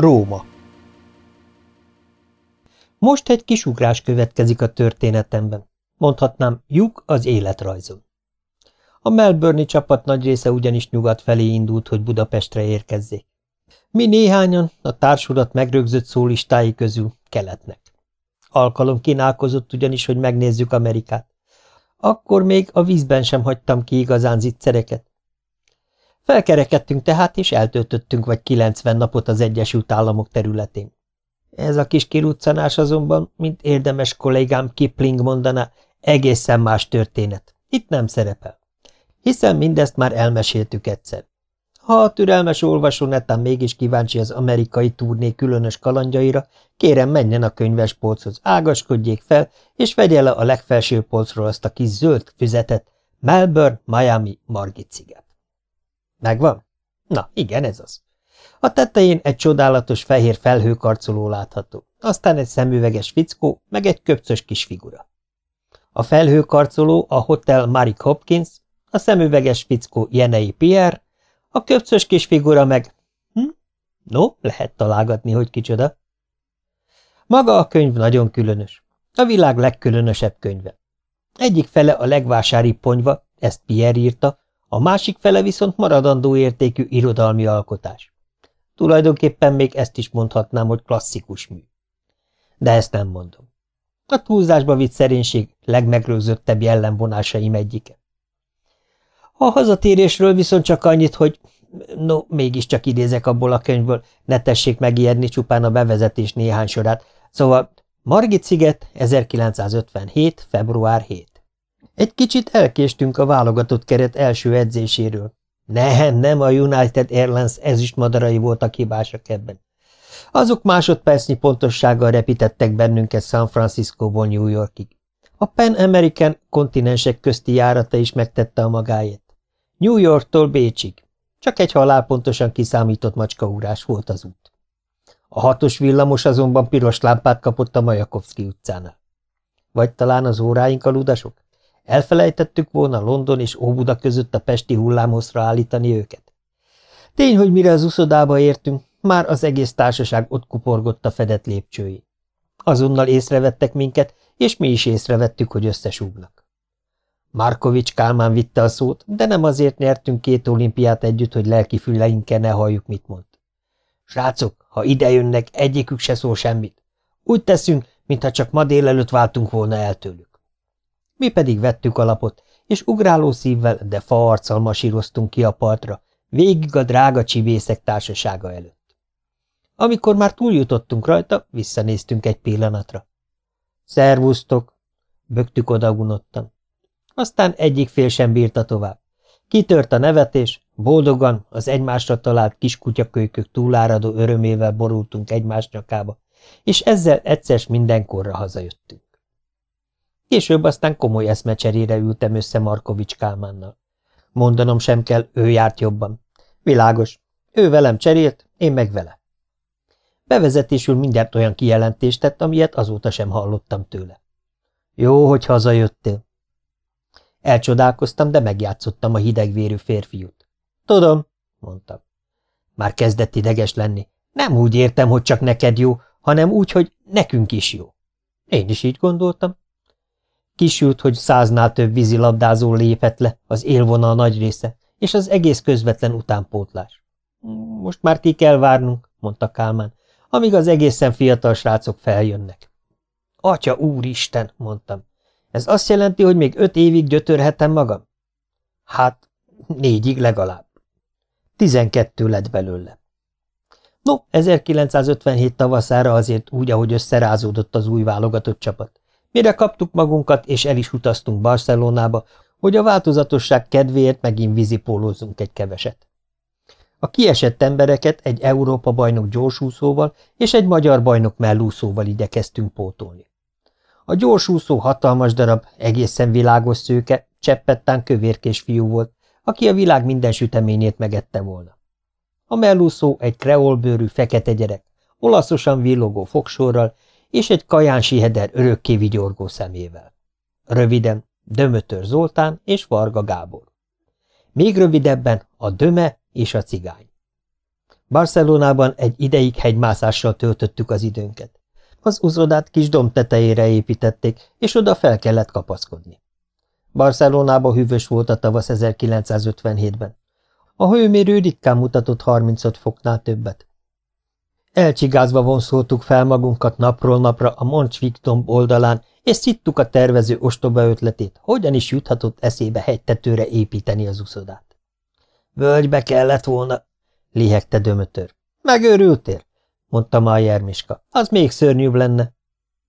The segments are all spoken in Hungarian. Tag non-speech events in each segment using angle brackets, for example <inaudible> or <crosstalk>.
Róma Most egy kis ugrás következik a történetemben. Mondhatnám, lyuk az életrajzon. A Melbourne csapat nagy része ugyanis nyugat felé indult, hogy Budapestre érkezzék. Mi néhányan, a társulat megrögzött szólistái közül keletnek. Alkalom kínálkozott ugyanis, hogy megnézzük Amerikát. Akkor még a vízben sem hagytam ki igazán zicsereket. Felkerekedtünk tehát, és eltöltöttünk vagy 90 napot az Egyesült Államok területén. Ez a kis kiruccanás azonban, mint érdemes kollégám Kipling mondaná, egészen más történet. Itt nem szerepel. Hiszen mindezt már elmeséltük egyszer. Ha a türelmes olvasó netán mégis kíváncsi az amerikai turné különös kalandjaira, kérem menjen a könyvespolchoz, ágaskodjék fel, és vegye le a legfelső polcról azt a kis zöld füzetet, Melbourne, Miami, Margit sziget. Megvan? Na, igen, ez az. A tetején egy csodálatos fehér felhőkarcoló látható, aztán egy szemüveges fickó, meg egy köpcös kis figura. A felhőkarcoló a Hotel Marik Hopkins, a szemüveges fickó Jenei Pierre, a köpcös kis figura meg... Hm? No, lehet találgatni, hogy kicsoda. Maga a könyv nagyon különös. A világ legkülönösebb könyve. Egyik fele a legvásári ponyva, ezt Pierre írta, a másik fele viszont maradandó értékű irodalmi alkotás. Tulajdonképpen még ezt is mondhatnám, hogy klasszikus mű. De ezt nem mondom. A túlzásba vitt szerénység legmegrőzöttebb jellemvonásaim egyike. A hazatérésről viszont csak annyit, hogy no, mégiscsak idézek abból a könyvből, ne tessék megijedni csupán a bevezetés néhány sorát. Szóval Margit sziget, 1957. február 7. Egy kicsit elkéstünk a válogatott keret első edzéséről. Nem, nem a United Airlines ezüstmadarai voltak hibásak ebben. Azok másodpercnyi pontossággal repítettek bennünket San Franciscóból New Yorkig. A Pan American kontinensek közti járata is megtette a magáét. New Yorktól Bécsig. Csak egy halálpontosan kiszámított macskaúrás volt az út. A hatos villamos azonban piros lámpát kapott a Majakovszki utcánál. Vagy talán az óráink a ludasok? Elfelejtettük volna London és Óbuda között a pesti hullámhosszra állítani őket? Tény, hogy mire az uszodába értünk, már az egész társaság ott kuporgott a fedett lépcsői. Azonnal észrevettek minket, és mi is észrevettük, hogy összesúgnak. Markovics Kálmán vitte a szót, de nem azért nyertünk két olimpiát együtt, hogy lelki füleinkel ne halljuk, mit mond. Srácok, ha idejönnek, egyikük se szól semmit. Úgy teszünk, mintha csak ma délelőtt váltunk volna el tőlük. Mi pedig vettük a lapot, és ugráló szívvel, de faarccal masíroztunk ki a partra, végig a drága csivészek társasága előtt. Amikor már túljutottunk rajta, visszanéztünk egy pillanatra. Szervusztok! bögtük odagunottan. Aztán egyik fél sem bírta tovább. Kitört a nevetés, boldogan az egymásra talált kiskutyakölykök túláradó örömével borultunk egymás nyakába, és ezzel egyszer mindenkorra hazajöttünk. Később aztán komoly eszmecserére ültem össze Markovics Kálmánnal. Mondanom sem kell, ő járt jobban. Világos. Ő velem cserélt, én meg vele. Bevezetésül mindjárt olyan kijelentést tett, amilyet azóta sem hallottam tőle. Jó, hogy hazajöttél. Elcsodálkoztam, de megjátszottam a hidegvérű férfiút. Tudom, mondtam. Már kezdett ideges lenni. Nem úgy értem, hogy csak neked jó, hanem úgy, hogy nekünk is jó. Én is így gondoltam. Kisült, hogy száznál több vízilabdázó lépett le, az élvonal nagy része, és az egész közvetlen utánpótlás. Most már ki kell várnunk, mondta Kálmán, amíg az egészen fiatal srácok feljönnek. Atya úristen, mondtam. Ez azt jelenti, hogy még öt évig gyötörhetem magam? Hát, négyig legalább. Tizenkettő lett belőle. No, 1957 tavaszára azért úgy, ahogy összerázódott az új válogatott csapat. Mire kaptuk magunkat, és el is utaztunk Barcelonába, hogy a változatosság kedvéért megint vízipólózzunk egy keveset. A kiesett embereket egy Európa bajnok gyorsúszóval és egy magyar bajnok mellúszóval igyekeztünk pótolni. A gyorsúszó hatalmas darab, egészen világos szőke, cseppettán kövérkés fiú volt, aki a világ minden süteményét megette volna. A mellúszó egy kreolbőrű fekete gyerek, olaszosan villogó fogsorral és egy kajánsi heder örökké vigyorgó szemével. Röviden Dömötör Zoltán és Varga Gábor. Még rövidebben a Döme és a cigány. Barcelonában egy ideig hegymászással töltöttük az időnket. Az uzodát kis domb tetejére építették, és oda fel kellett kapaszkodni. Barcelonában hűvös volt a tavasz 1957-ben. A hőmérő ritkán mutatott 35 foknál többet. Elcsigázva vonszoltuk fel magunkat napról napra a Moncsvik domb oldalán, és szittuk a tervező ostoba ötletét, hogyan is juthatott eszébe hegytetőre építeni az uszodát. Völgybe kellett volna, lihegte dömötör. Megőrültél? mondta Májer Miska. Az még szörnyűbb lenne.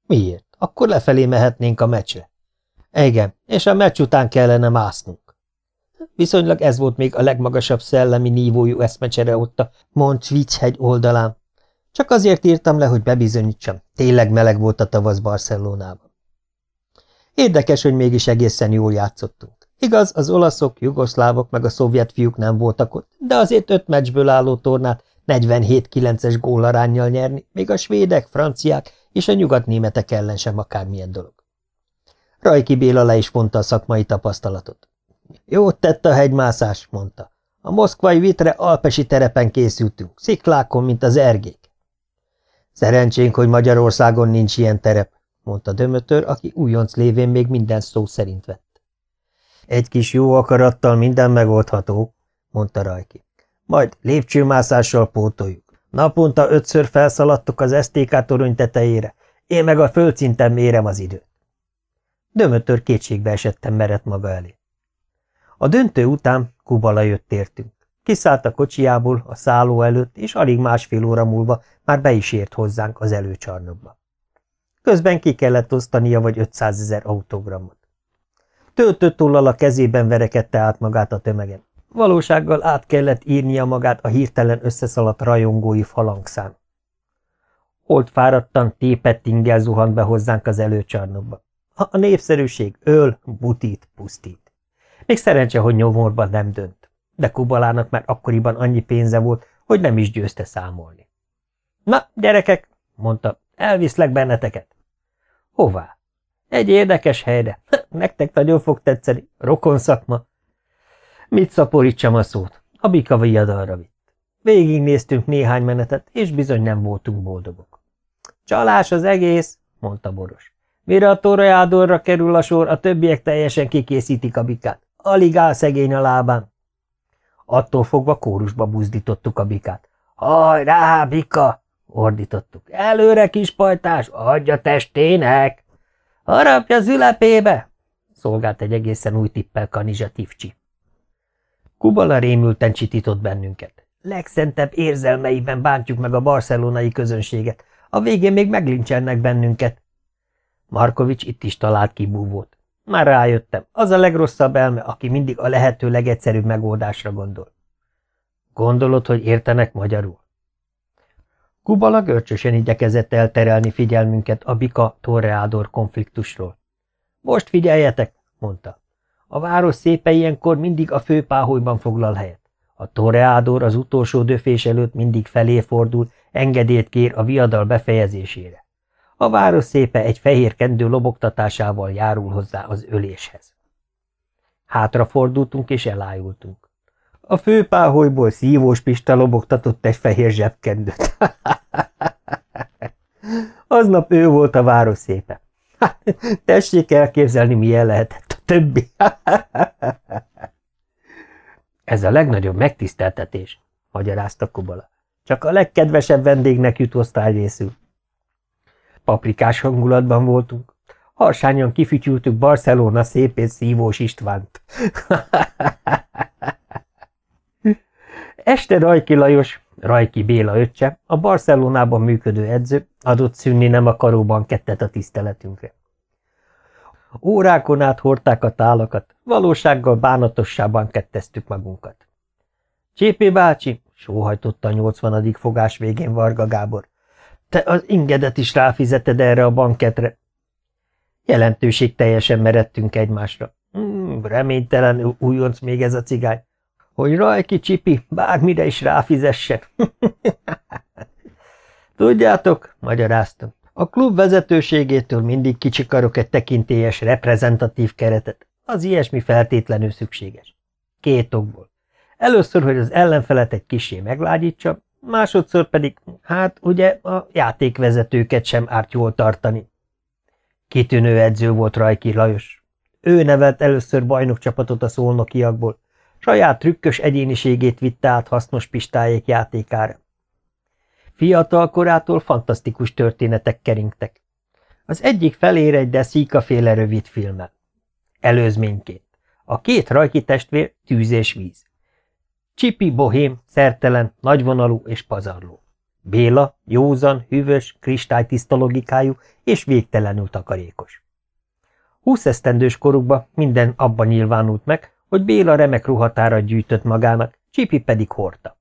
Miért? Akkor lefelé mehetnénk a meccsre. Igen, és a meccs után kellene másznunk. Viszonylag ez volt még a legmagasabb szellemi nívójú eszmecsere ott a Montsvics hegy oldalán. Csak azért írtam le, hogy bebizonyítsam, tényleg meleg volt a tavasz Barcelonában. Érdekes, hogy mégis egészen jól játszottunk. Igaz, az olaszok, jugoszlávok meg a szovjet fiúk nem voltak ott, de azért öt meccsből álló tornát 47-9-es gólarányjal nyerni, még a svédek, franciák és a nyugatnémetek ellen sem akármilyen dolog. Rajki Béla le is vonta a szakmai tapasztalatot. Jót tett a hegymászás, mondta. A moszkvai vitre alpesi terepen készültünk, sziklákon, mint az ergék. Szerencsénk, hogy Magyarországon nincs ilyen terep, mondta Dömötör, aki újonc lévén még minden szó szerint vett. Egy kis jó akarattal minden megoldható, mondta Rajki. Majd lépcsőmászással pótoljuk. Naponta ötször felszaladtuk az STK torony tetejére, én meg a földszinten mérem az időt. Dömötör kétségbe esettem merett maga elé. A döntő után Kubala jött értünk. Kiszállt a kocsiából a szálló előtt, és alig másfél óra múlva már be is ért hozzánk az előcsarnokba. Közben ki kellett osztania vagy 500 ezer autogramot. Töltött tollal a kezében verekedte át magát a tömegen. Valósággal át kellett írnia magát a hirtelen összeszaladt rajongói falangszán. Holt fáradtan, tépett ingel zuhant be hozzánk az előcsarnokba. A népszerűség öl, butít, pusztít. Még szerencse, hogy nyomorban nem dönt, de Kubalának már akkoriban annyi pénze volt, hogy nem is győzte számolni. Na, gyerekek, mondta, elviszlek benneteket. Hová? Egy érdekes helyre. <laughs> Nektek nagyon fog tetszeni. Rokon szakma. Mit szaporítsam a szót? A bika viadalra vitt. Végignéztünk néhány menetet, és bizony nem voltunk boldogok. Csalás az egész, mondta Boros. Mire a torajádorra kerül a sor, a többiek teljesen kikészítik a bikát. Alig áll szegény a lábán. Attól fogva kórusba buzdítottuk a bikát. Hajrá, bika! ordítottuk. Előre, kis pajtás, adja testének! Harapja zülepébe! szolgált egy egészen új tippel Kanizsa Tivcsi. Kubala rémülten csitított bennünket. Legszentebb érzelmeiben bántjuk meg a barcelonai közönséget. A végén még meglincselnek bennünket. Markovics itt is talált kibúvót. Már rájöttem, az a legrosszabb elme, aki mindig a lehető legegyszerűbb megoldásra gondol. Gondolod, hogy értenek magyarul? Kubala görcsösen igyekezett elterelni figyelmünket a Bika-Torreádor konfliktusról. Most figyeljetek, mondta. A város szépe ilyenkor mindig a főpáholyban foglal helyet. A Torreádor az utolsó döfés előtt mindig felé fordul, engedélyt kér a viadal befejezésére. A város szépe egy fehér kendő lobogtatásával járul hozzá az öléshez. Hátrafordultunk és elájultunk. A főpáholyból szívós Pista lobogtatott egy fehér zsebkendőt. <laughs> Aznap ő volt a város szépe. <laughs> Tessék elképzelni, milyen lehetett a többi. <laughs> Ez a legnagyobb megtiszteltetés, magyarázta Kubala. Csak a legkedvesebb vendégnek jut osztályrészül. Paprikás hangulatban voltunk. Harsányan kifütyültük Barcelona szép és szívós Istvánt. Este Rajki Lajos, Rajki Béla öccse, a Barcelonában működő edző, adott szűnni nem akaróban kettet a tiszteletünkre. Órákon át hordták a tálakat, valósággal bánatossában ketteztük magunkat. Csépé bácsi, sóhajtotta a nyolcvanadik fogás végén Varga Gábor. Te az ingedet is ráfizeted erre a banketre. Jelentőség teljesen meredtünk egymásra. Hmm, reménytelen újonc még ez a cigány. Hogy rajki csipi, bármire is ráfizessen. <laughs> Tudjátok, magyaráztam, a klub vezetőségétől mindig kicsikarok egy tekintélyes, reprezentatív keretet. Az ilyesmi feltétlenül szükséges. Két okból. Először, hogy az ellenfelet egy kisé meglágyítsa, másodszor pedig, hát ugye a játékvezetőket sem árt jól tartani. Kitűnő edző volt Rajki Lajos. Ő nevelt először bajnokcsapatot a szolnokiakból, saját trükkös egyéniségét vitte át hasznos pistájék játékára. Fiatal korától fantasztikus történetek keringtek. Az egyik felére egy de szíkaféle rövid filmmel. Előzményként. A két rajki testvér tűz és víz. Csipi bohém, szertelen, nagyvonalú és pazarló. Béla józan, hűvös, kristálytiszta logikájú és végtelenül takarékos. Húsz esztendős korukban minden abban nyilvánult meg, hogy Béla remek ruhatárat gyűjtött magának, Csipi pedig hordta.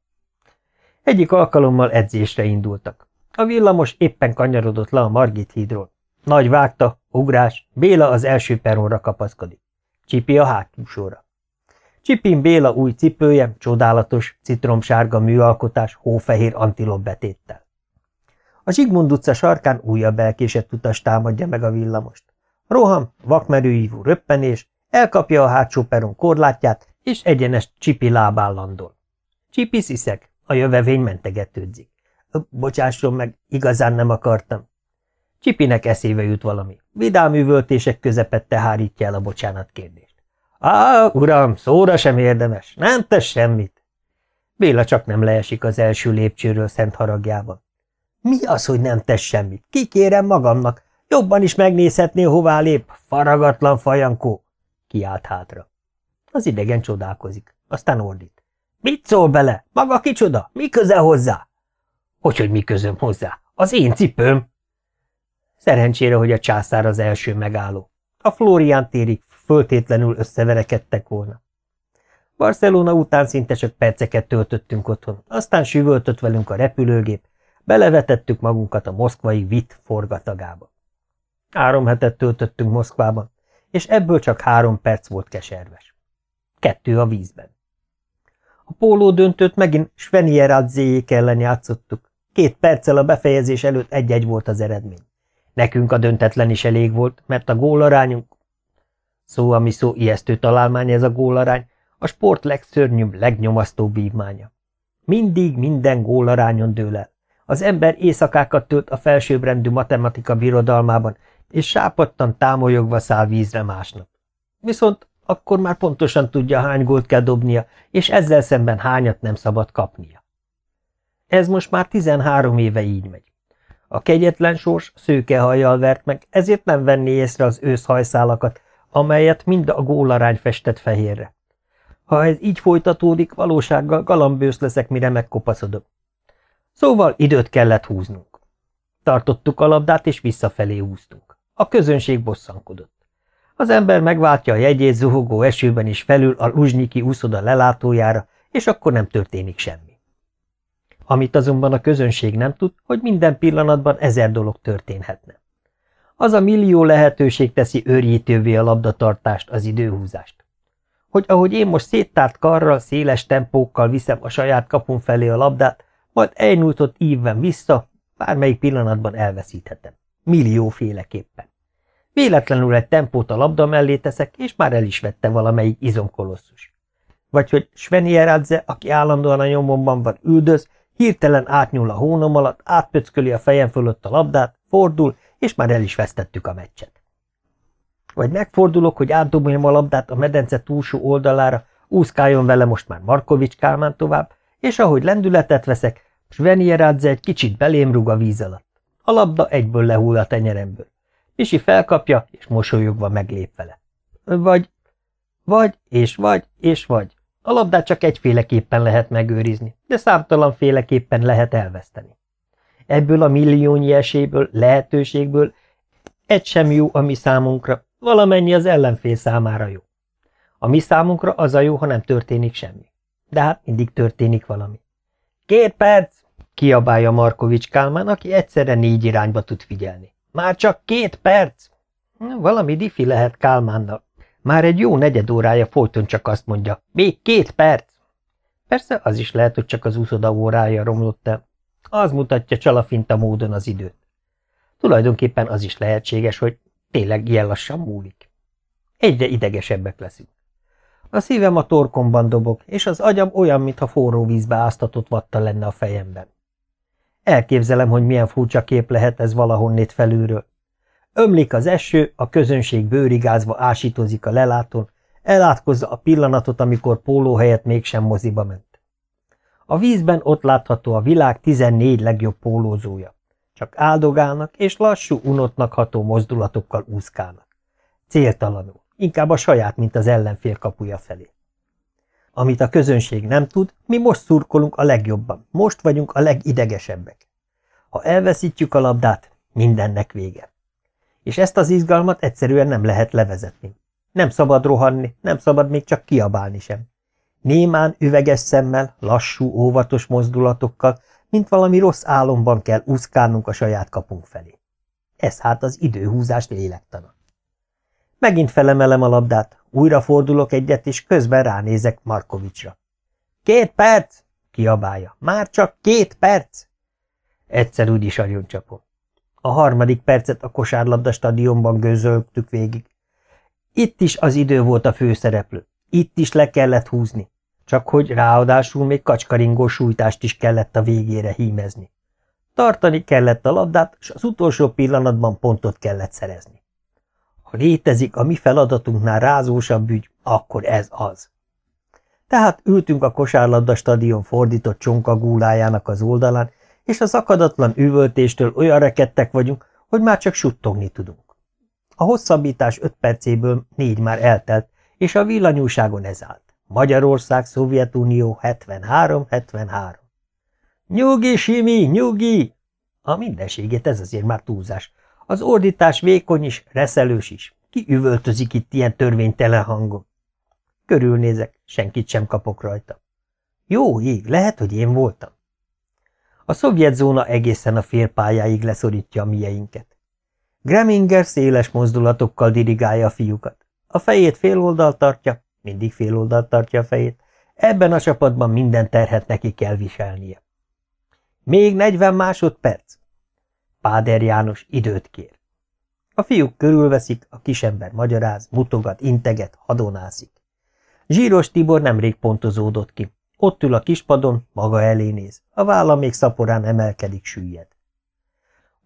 Egyik alkalommal edzésre indultak. A villamos éppen kanyarodott le a Margit hídról. Nagy vágta, ugrás, Béla az első peronra kapaszkodik. Csipi a hátúsóra. Csipin Béla új cipője, csodálatos, citromsárga műalkotás, hófehér antilop betéttel. A Zsigmond utca sarkán újabb elkésett utas támadja meg a villamost. Roham, vakmerőívú röppenés, elkapja a hátsó peron korlátját, és egyenes Csipi lábán landol. Csipi sziszeg, a jövevény mentegetődzik. Bocsásson meg, igazán nem akartam. Csipinek eszébe jut valami. Vidám üvöltések közepette hárítja el a bocsánat kérdést. Á, uram, szóra sem érdemes, nem tesz semmit. Béla csak nem leesik az első lépcsőről szent haragjában. Mi az, hogy nem tesz semmit? Kikérem magamnak. Jobban is megnézhetné, hová lép, faragatlan fajankó. Kiált hátra. Az idegen csodálkozik, aztán ordít. Mit szól bele? Maga kicsoda? Mi köze hozzá? Hogyhogy mi közöm hozzá? Az én cipőm. Szerencsére, hogy a császár az első megálló. A Florián térig föltétlenül összeverekedtek volna. Barcelona után szinte csak perceket töltöttünk otthon, aztán süvöltött velünk a repülőgép, belevetettük magunkat a moszkvai VIT forgatagába. Három hetet töltöttünk Moszkvában, és ebből csak három perc volt keserves. Kettő a vízben. A póló döntőt megint Svenieradzéjék ellen játszottuk. Két perccel a befejezés előtt egy-egy volt az eredmény. Nekünk a döntetlen is elég volt, mert a gólarányunk Szó, ami szó, ijesztő találmány ez a gólarány, a sport legszörnyűbb, legnyomasztóbb vívmánya. Mindig minden gólarányon dől el. Az ember éjszakákat tölt a felsőbbrendű matematika birodalmában, és sápadtan támolyogva száll vízre másnap. Viszont akkor már pontosan tudja, hány gólt kell dobnia, és ezzel szemben hányat nem szabad kapnia. Ez most már 13 éve így megy. A kegyetlen sors szőke hajjal vert meg, ezért nem venné észre az őszhajszálakat, amelyet mind a gólarány festett fehérre. Ha ez így folytatódik, valósággal galambősz leszek, mire megkopaszodok. Szóval időt kellett húznunk. Tartottuk a labdát, és visszafelé húztunk. A közönség bosszankodott. Az ember megváltja a jegyét zuhogó esőben is felül a Luzsnyiki úszoda lelátójára, és akkor nem történik semmi. Amit azonban a közönség nem tud, hogy minden pillanatban ezer dolog történhetne. Az a millió lehetőség teszi őrjítővé a labdatartást, az időhúzást. Hogy ahogy én most széttárt karral, széles tempókkal viszem a saját kapun felé a labdát, majd elnyújtott ívven vissza, bármelyik pillanatban elveszíthetem. Millióféleképpen. Véletlenül egy tempót a labda mellé teszek, és már el is vette valamelyik izomkolosszus. Vagy hogy Svenieradze, aki állandóan a nyomomban van, üldöz, hirtelen átnyúl a hónom alatt, átpöcköli a fejem fölött a labdát, fordul, és már el is vesztettük a meccset. Vagy megfordulok, hogy átdoboljam a labdát a medence túlsó oldalára, úszkáljon vele most már Markovics Kálmán tovább, és ahogy lendületet veszek, Svenjeradze egy kicsit belém rúg a víz alatt. A labda egyből lehull a tenyeremből. Pisi felkapja, és mosolyogva meglép vele. Vagy, vagy, és vagy, és vagy. A labdát csak egyféleképpen lehet megőrizni, de számtalan féleképpen lehet elveszteni. Ebből a milliónyi esélyből, lehetőségből egy sem jó a mi számunkra, valamennyi az ellenfél számára jó. A mi számunkra az a jó, ha nem történik semmi. De hát mindig történik valami. Két perc! kiabálja Markovics Kálmán, aki egyszerre négy irányba tud figyelni. Már csak két perc! Valami difi lehet Kálmánnal. Már egy jó negyed órája folyton csak azt mondja, még két perc! Persze az is lehet, hogy csak az úszoda órája romlott el. Az mutatja csalafinta módon az időt. Tulajdonképpen az is lehetséges, hogy tényleg ilyen lassan múlik. Egyre idegesebbek leszünk. A szívem a torkomban dobog, és az agyam olyan, mintha forró vízbe áztatott vatta lenne a fejemben. Elképzelem, hogy milyen furcsa kép lehet ez valahonnét felülről. Ömlik az eső, a közönség bőrigázva ásítozik a lelátón, elátkozza a pillanatot, amikor póló helyett mégsem moziba ment. A vízben ott látható a világ 14 legjobb pólózója. Csak áldogálnak, és lassú, unottnak ható mozdulatokkal úszkálnak. Céltalanul, inkább a saját, mint az ellenfél kapuja felé. Amit a közönség nem tud, mi most szurkolunk a legjobban, most vagyunk a legidegesebbek. Ha elveszítjük a labdát, mindennek vége. És ezt az izgalmat egyszerűen nem lehet levezetni. Nem szabad rohanni, nem szabad még csak kiabálni sem. Némán, üveges szemmel, lassú, óvatos mozdulatokkal, mint valami rossz álomban kell úszkálnunk a saját kapunk felé. Ez hát az időhúzás lélektana. Megint felemelem a labdát, újra fordulok egyet, és közben ránézek Markovicsra. Két perc! kiabálja. Már csak két perc! Egyszer úgy is agyoncsapom. A harmadik percet a kosárlabda stadionban gőzöltük végig. Itt is az idő volt a főszereplő. Itt is le kellett húzni. Csak hogy ráadásul még kacskaringó sújtást is kellett a végére hímezni. Tartani kellett a labdát, és az utolsó pillanatban pontot kellett szerezni. Ha létezik a mi feladatunknál rázósabb ügy, akkor ez az. Tehát ültünk a kosárlabda stadion fordított csonkagúlájának az oldalán, és az akadatlan üvöltéstől olyan rekedtek vagyunk, hogy már csak suttogni tudunk. A hosszabbítás öt percéből négy már eltelt, és a villanyúságon ez állt. Magyarország, Szovjetunió 73-73. Nyugi, Simi, nyugi! A mindenségét ez azért már túlzás. Az ordítás vékony is, reszelős is. Ki üvöltözik itt ilyen törvénytelen hangon? Körülnézek, senkit sem kapok rajta. Jó ég, lehet, hogy én voltam. A szovjet zóna egészen a félpályáig leszorítja a mieinket. Greminger széles mozdulatokkal dirigálja a fiúkat. A fejét féloldal tartja, mindig féloldalt tartja a fejét, ebben a csapatban minden terhet neki kell viselnie. Még negyven másodperc. Páder János időt kér. A fiúk körülveszik, a kisember magyaráz, mutogat, integet, hadonászik. Zsíros Tibor nemrég pontozódott ki. Ott ül a kispadon, maga elé néz. A válla még szaporán emelkedik, süllyed.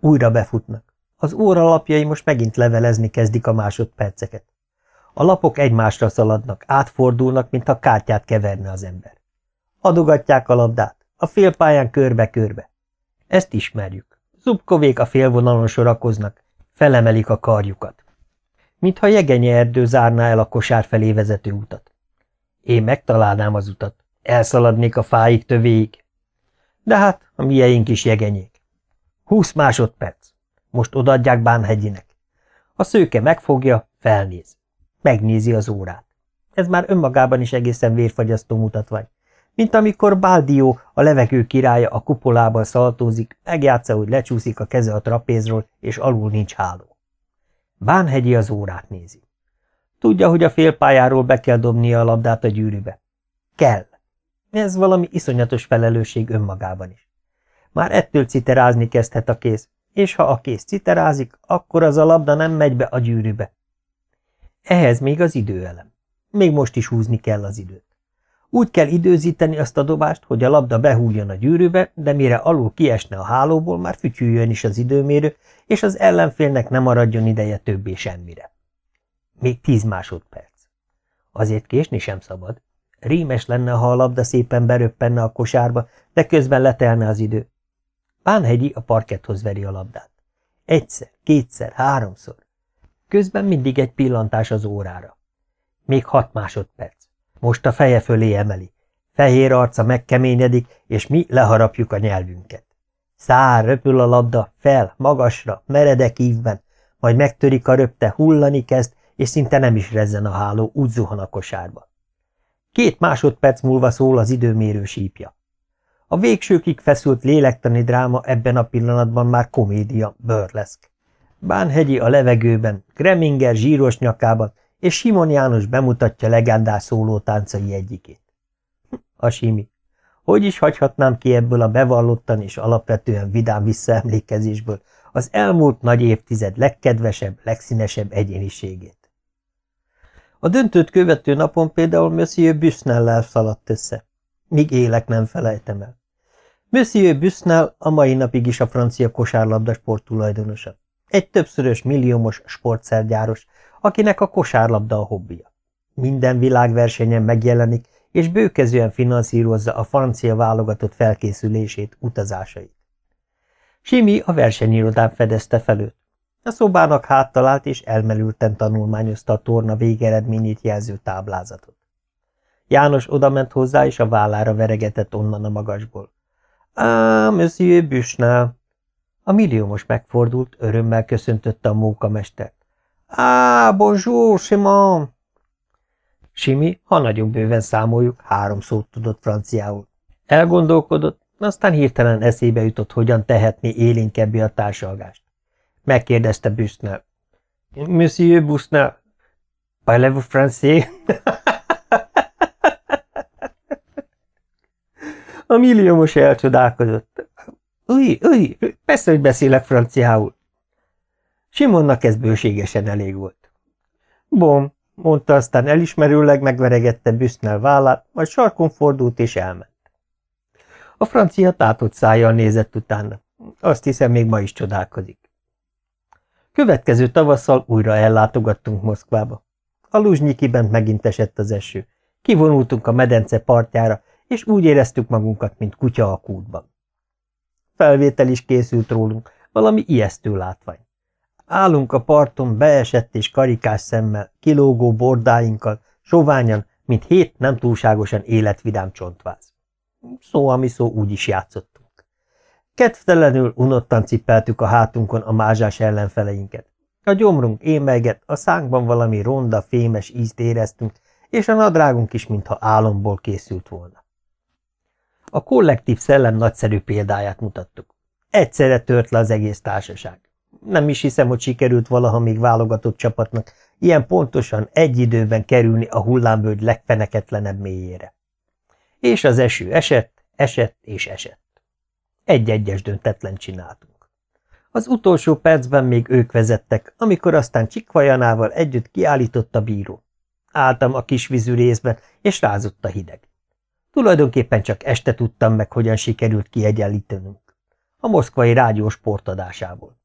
Újra befutnak. Az óralapjai most megint levelezni kezdik a másodperceket. A lapok egymásra szaladnak, átfordulnak, mintha kártyát keverne az ember. Adogatják a labdát, a félpályán körbe-körbe. Ezt ismerjük. Zubkovék a félvonalon sorakoznak, felemelik a karjukat. Mintha jegenye erdő zárná el a kosár felé vezető utat. Én megtalálnám az utat, elszaladnék a fáig tövéig. De hát a mieink is jegenyék. Húsz másodperc. Most odaadják Bánhegyinek. A szőke megfogja, felnéz. Megnézi az órát. Ez már önmagában is egészen vérfagyasztó mutatvány. Mint amikor Baldió, a levegő királya a kupolában szaltózik, megjátsza, hogy lecsúszik a keze a trapézról, és alul nincs háló. Bánhegyi az órát nézi. Tudja, hogy a félpályáról be kell dobnia a labdát a gyűrűbe. Kell. Ez valami iszonyatos felelősség önmagában is. Már ettől citerázni kezdhet a kéz, és ha a kéz citerázik, akkor az a labda nem megy be a gyűrűbe. Ehhez még az időelem. Még most is húzni kell az időt. Úgy kell időzíteni azt a dobást, hogy a labda behújjon a gyűrűbe, de mire alul kiesne a hálóból, már fütyüljön is az időmérő, és az ellenfélnek nem maradjon ideje többé semmire. Még tíz másodperc. Azért késni sem szabad. Rímes lenne, ha a labda szépen beröppenne a kosárba, de közben letelne az idő. Pánhegyi a parketthoz veri a labdát. Egyszer, kétszer, háromszor. Közben mindig egy pillantás az órára. Még hat másodperc. Most a feje fölé emeli. Fehér arca megkeményedik, és mi leharapjuk a nyelvünket. Szár, röpül a labda, fel, magasra, meredek ívben, majd megtörik a röpte, hullani kezd, és szinte nem is rezzen a háló, úgy zuhan a kosárba. Két másodperc múlva szól az időmérő sípja. A végsőkig feszült lélektani dráma ebben a pillanatban már komédia, burleszk. Bánhegyi a levegőben, Greminger zsíros nyakában, és Simon János bemutatja legendás szólótáncai egyikét. A Simi. Hogy is hagyhatnám ki ebből a bevallottan és alapvetően vidám visszaemlékezésből az elmúlt nagy évtized legkedvesebb, legszínesebb egyéniségét? A döntőt követő napon például Monsieur Büsznellel szaladt össze. Míg élek nem felejtem el. Monsieur Büsznell a mai napig is a francia kosárlabda sport tulajdonosa. Egy többszörös milliómos sportszergyáros, akinek a kosárlabda a hobbija. Minden világversenyen megjelenik, és bőkezően finanszírozza a francia válogatott felkészülését, utazásait. Simi a versenyirodán fedezte fel őt. A szobának háttalált és elmerülten tanulmányozta a torna végeredményét jelző táblázatot. János odament hozzá, és a vállára veregetett onnan a magasból. Á, monsieur Büsnál! A milliómos megfordult, örömmel köszöntötte a mókamestert. Á, bonjour, Simon! Simi, ha nagyon bőven számoljuk, három szót tudott franciául. Elgondolkodott, aztán hirtelen eszébe jutott, hogyan tehetné élénkebbé a társalgást. Megkérdezte Büsznel. Monsieur Busnel, parlez-vous français? <laughs> A milliómos elcsodálkozott. Új, új, persze, hogy beszélek franciául. Simonnak ez bőségesen elég volt. Bom, mondta, aztán elismerőleg megveregette Büsznel vállát, majd sarkon fordult és elment. A francia tátott szájjal nézett utána. Azt hiszem, még ma is csodálkozik. Következő tavasszal újra ellátogattunk Moszkvába. A Luzsnyikiben megint esett az eső. Kivonultunk a medence partjára, és úgy éreztük magunkat, mint kutya a kútban. Felvétel is készült rólunk, valami ijesztő látvány. Állunk a parton beesett és karikás szemmel, kilógó bordáinkkal, soványan, mint hét nem túlságosan életvidám csontváz. Szó, ami szó, úgy is játszottunk. Kedvtelenül unottan cipeltük a hátunkon a mázsás ellenfeleinket. A gyomrunk émelget, a szánkban valami ronda, fémes ízt éreztünk, és a nadrágunk is, mintha álomból készült volna. A kollektív szellem nagyszerű példáját mutattuk. Egyszerre tört le az egész társaság. Nem is hiszem, hogy sikerült valaha még válogatott csapatnak ilyen pontosan egy időben kerülni a hullámvölgy legfeneketlenebb mélyére. És az eső esett, esett és esett. Egy-egyes döntetlen csináltunk. Az utolsó percben még ők vezettek, amikor aztán Csikvajanával együtt kiállított a bíró. Álltam a kis vízű részben, és rázott a hideg. Tulajdonképpen csak este tudtam meg, hogyan sikerült kiegyenlítenünk. A moszkvai rádió sportadásából.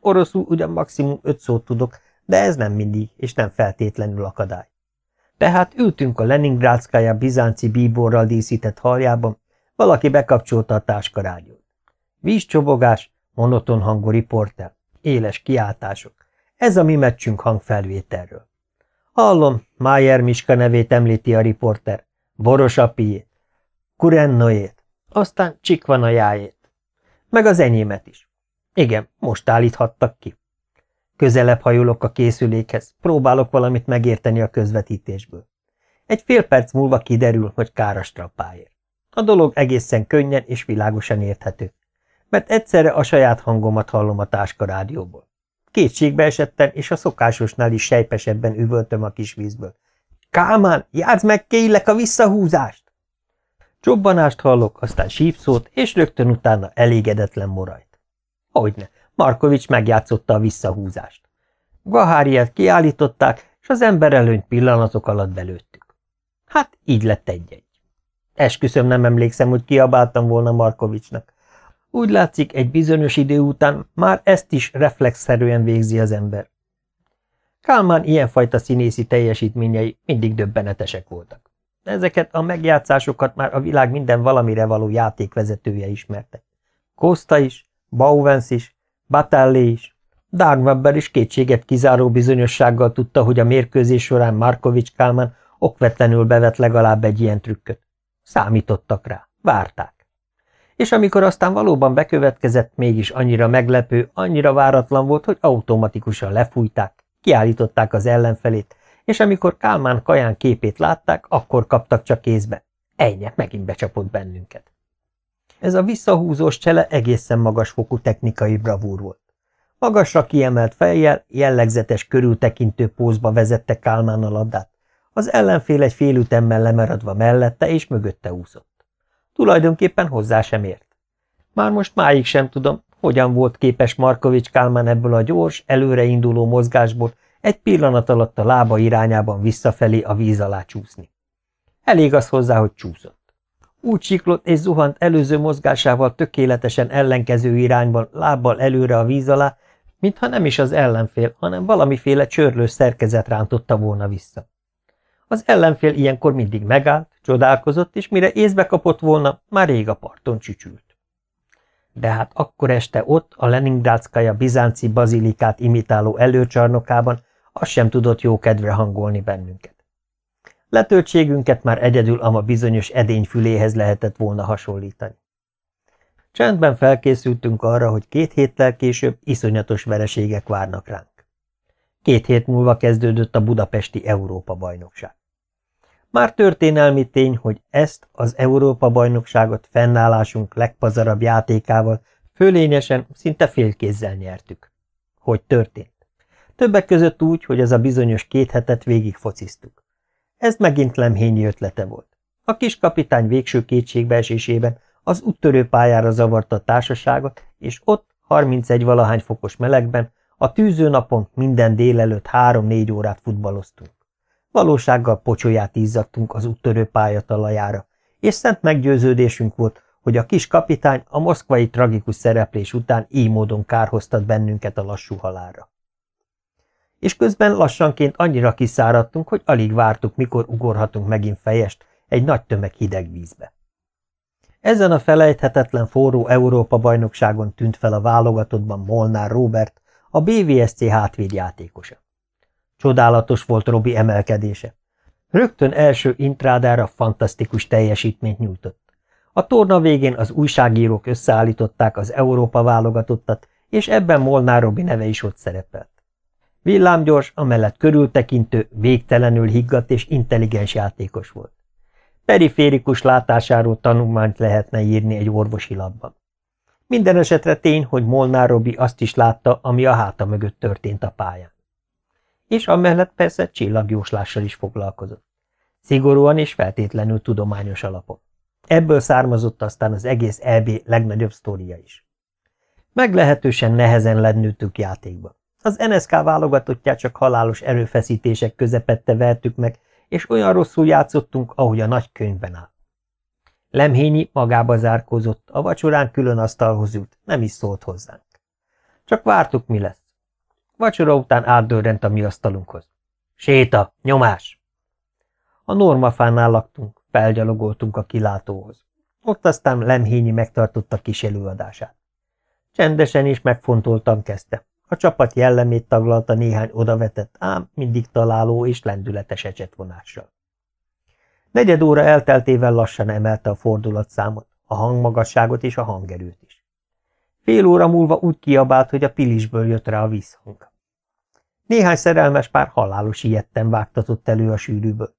Oroszul ugyan maximum öt szót tudok, de ez nem mindig, és nem feltétlenül akadály. Tehát ültünk a Leningrádszkája bizánci bíborral díszített haljában, valaki bekapcsolta a táskarágyót. Vízcsobogás, monoton hangú riporter, éles kiáltások. Ez a mi meccsünk hangfelvételről. Hallom, Májer Miska nevét említi a riporter, Boros Apiét, Kurennoét, aztán Csikvanajáét, meg az enyémet is. Igen, most állíthattak ki. Közelebb hajolok a készülékhez, próbálok valamit megérteni a közvetítésből. Egy fél perc múlva kiderül, hogy káros trappáért. A dolog egészen könnyen és világosan érthető, mert egyszerre a saját hangomat hallom a táska rádióból. Kétségbe esettem, és a szokásosnál is sejpesebben üvöltöm a kis vízből. Kálmán, játsz meg kélek a visszahúzást! Csobbanást hallok, aztán sípszót, és rögtön utána elégedetlen morajt. Hogyne, Markovics megjátszotta a visszahúzást. Gaháriát kiállították, és az ember előnyt pillanatok alatt belőttük. Hát így lett egy-egy. Esküszöm nem emlékszem, hogy kiabáltam volna Markovicsnak. Úgy látszik, egy bizonyos idő után már ezt is reflexzerűen végzi az ember. Kálmán ilyenfajta színészi teljesítményei mindig döbbenetesek voltak. Ezeket a megjátszásokat már a világ minden valamire való játékvezetője ismerte. Costa is, Bauvens is, Batallé is. Darnwebber is kétséget kizáró bizonyossággal tudta, hogy a mérkőzés során Markovics Kálmán okvetlenül bevet legalább egy ilyen trükköt. Számítottak rá, várták. És amikor aztán valóban bekövetkezett, mégis annyira meglepő, annyira váratlan volt, hogy automatikusan lefújták, kiállították az ellenfelét, és amikor Kálmán kaján képét látták, akkor kaptak csak kézbe. Ejnye, megint becsapott bennünket. Ez a visszahúzós csele egészen magasfokú technikai bravúr volt. Magasra kiemelt fejjel, jellegzetes körültekintő pózba vezette Kálmán a labdát, az ellenfél egy félütemmel lemaradva mellette és mögötte úszott. Tulajdonképpen hozzá sem ért. Már most máig sem tudom, hogyan volt képes Markovics Kálmán ebből a gyors, előreinduló mozgásból Egy pillanat alatt a lába irányában visszafelé a víz alá csúszni. Elég az hozzá, hogy csúszott. Úgy siklott és zuhant előző mozgásával tökéletesen ellenkező irányban, lábbal előre a víz alá, mintha nem is az ellenfél, hanem valamiféle csörlős szerkezet rántotta volna vissza. Az ellenfél ilyenkor mindig megállt, csodálkozott, és mire észbe kapott volna, már rég a parton csücsült. De hát akkor este ott, a Leningrádszkaja bizánci bazilikát imitáló előcsarnokában az sem tudott jó kedvre hangolni bennünket. Letöltségünket már egyedül ama bizonyos edényfüléhez lehetett volna hasonlítani. Csendben felkészültünk arra, hogy két héttel később iszonyatos vereségek várnak ránk. Két hét múlva kezdődött a budapesti Európa-bajnokság. Már történelmi tény, hogy ezt az Európa-bajnokságot fennállásunk legpazarabb játékával fölényesen, szinte félkézzel nyertük. Hogy történt? Többek között úgy, hogy ez a bizonyos két hetet végig fociztuk. Ez megint Lemhényi ötlete volt. A kis kapitány végső kétségbeesésében az úttörő pályára zavarta a társaságot, és ott, 31 valahány fokos melegben, a tűző napon minden délelőtt három-négy órát futballoztunk. Valósággal pocsolyát izzadtunk az úttörő pályatalajára, és szent meggyőződésünk volt, hogy a kis kapitány a moszkvai tragikus szereplés után így módon kárhoztat bennünket a lassú halálra. És közben lassanként annyira kiszáradtunk, hogy alig vártuk, mikor ugorhatunk megint fejest egy nagy tömeg hideg vízbe. Ezen a felejthetetlen forró Európa-bajnokságon tűnt fel a válogatottban Molnár Robert, a BVSC hátvédjátékosa. Csodálatos volt Robi emelkedése. Rögtön első intrádára fantasztikus teljesítményt nyújtott. A torna végén az újságírók összeállították az Európa válogatottat, és ebben Molnár Robi neve is ott szerepelt. Villámgyors, amellett körültekintő, végtelenül higgadt és intelligens játékos volt. Periférikus látásáról tanulmányt lehetne írni egy orvosi labban. Minden esetre tény, hogy Molnár Robi azt is látta, ami a háta mögött történt a pályán és amellett persze csillagjóslással is foglalkozott. Szigorúan és feltétlenül tudományos alapon. Ebből származott aztán az egész EB legnagyobb sztoria is. Meglehetősen nehezen lennőttük játékba. Az NSK válogatottját csak halálos erőfeszítések közepette vertük meg, és olyan rosszul játszottunk, ahogy a nagy könyvben áll. Lemhényi magába zárkózott, a vacsorán külön asztalhoz ült, nem is szólt hozzánk. Csak vártuk, mi lesz. Vacsora után átdőrent a mi asztalunkhoz. Séta, nyomás! A normafánál laktunk, felgyalogoltunk a kilátóhoz. Ott aztán Lemhényi megtartotta kis előadását. Csendesen és megfontoltan kezdte. A csapat jellemét taglalta néhány odavetett, ám mindig találó és lendületes ecsetvonással. Negyed óra elteltével lassan emelte a fordulatszámot, a hangmagasságot és a hangerőt is. Fél óra múlva úgy kiabált, hogy a pilisből jött rá a vízhang. Néhány szerelmes pár halálos ilyetten vágtatott elő a sűrűből.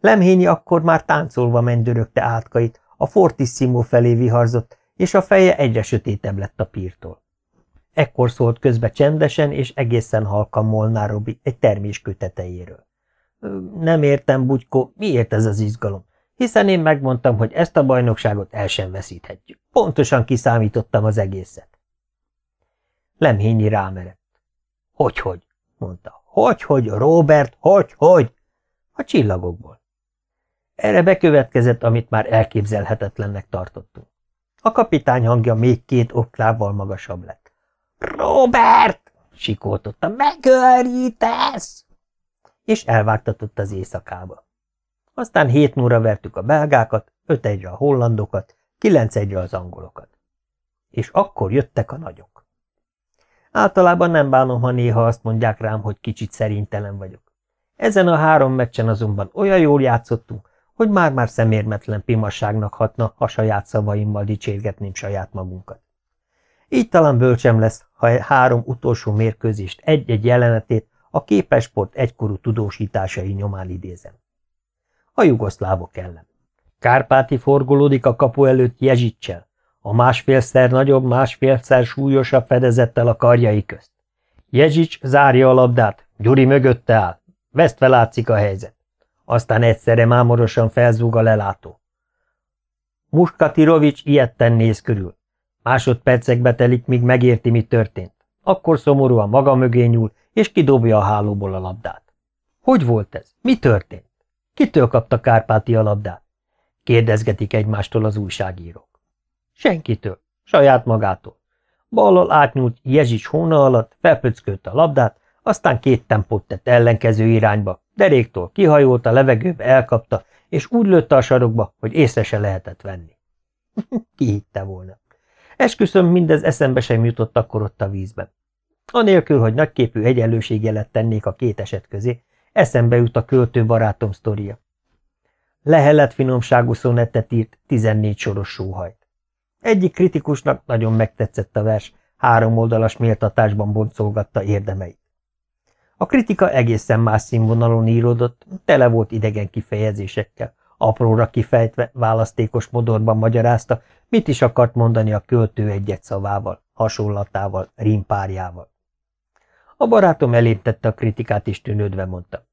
Lemhényi akkor már táncolva mendörögte átkait, a Fortissimo felé viharzott, és a feje egyre sötétebb lett a pírtól. Ekkor szólt közbe csendesen és egészen halkan Molnár Robi egy terméskő tetejéről. Nem értem, Bugykó, miért ez az izgalom? Hiszen én megmondtam, hogy ezt a bajnokságot el sem veszíthetjük. Pontosan kiszámítottam az egészet. Lemhényi rámerett. Hogy-hogy? mondta. Hogy, hogy, Robert, hogy, hogy? A csillagokból. Erre bekövetkezett, amit már elképzelhetetlennek tartottunk. A kapitány hangja még két oktávval magasabb lett. Robert! sikoltotta, megőrítesz! És elvágtatott az éjszakába. Aztán hét nóra vertük a belgákat, öt egyre a hollandokat, kilenc egyre az angolokat. És akkor jöttek a nagyok. Általában nem bánom, ha néha azt mondják rám, hogy kicsit szerintelen vagyok. Ezen a három meccsen azonban olyan jól játszottunk, hogy már-már szemérmetlen pimasságnak hatna, ha saját szavaimmal dicsérgetném saját magunkat. Így talán bölcsem lesz, ha három utolsó mérkőzést egy-egy jelenetét a képesport egykorú tudósításai nyomán idézem. A jugoszlávok ellen. Kárpáti forgolódik a kapu előtt Jezsicsel, a másfélszer nagyobb, másfélszer súlyosabb fedezettel a karjai közt. Jezsics zárja a labdát, Gyuri mögötte áll. Vesztve látszik a helyzet. Aztán egyszerre mámorosan felzúg a lelátó. Muskatirovics ilyetten néz körül. Másodpercekbe telik, míg megérti, mi történt. Akkor szomorúan maga mögé nyúl, és kidobja a hálóból a labdát. Hogy volt ez? Mi történt? Kitől kapta Kárpáti a labdát? Kérdezgetik egymástól az újságírók. Senkitől, saját magától. Ballal átnyúlt Jezsics hóna alatt, felpöckölt a labdát, aztán két tempót tett ellenkező irányba, deréktól kihajolt a levegőbe, elkapta, és úgy lőtte a sarokba, hogy észre se lehetett venni. <laughs> Ki hitte volna? Esküszöm, mindez eszembe sem jutott akkor ott a vízben. Anélkül, hogy nagyképű egyenlőségjelet tennék a két eset közé, eszembe jut a költő barátom sztoria. Lehelet finomságú szonettet írt 14 soros sóhajt. Egyik kritikusnak nagyon megtetszett a vers, három oldalas méltatásban boncolgatta érdemeit. A kritika egészen más színvonalon íródott, tele volt idegen kifejezésekkel, apróra kifejtve, választékos modorban magyarázta, mit is akart mondani a költő egyet szavával, hasonlatával, rimpárjával. A barátom eléptette a kritikát, és tűnődve mondta.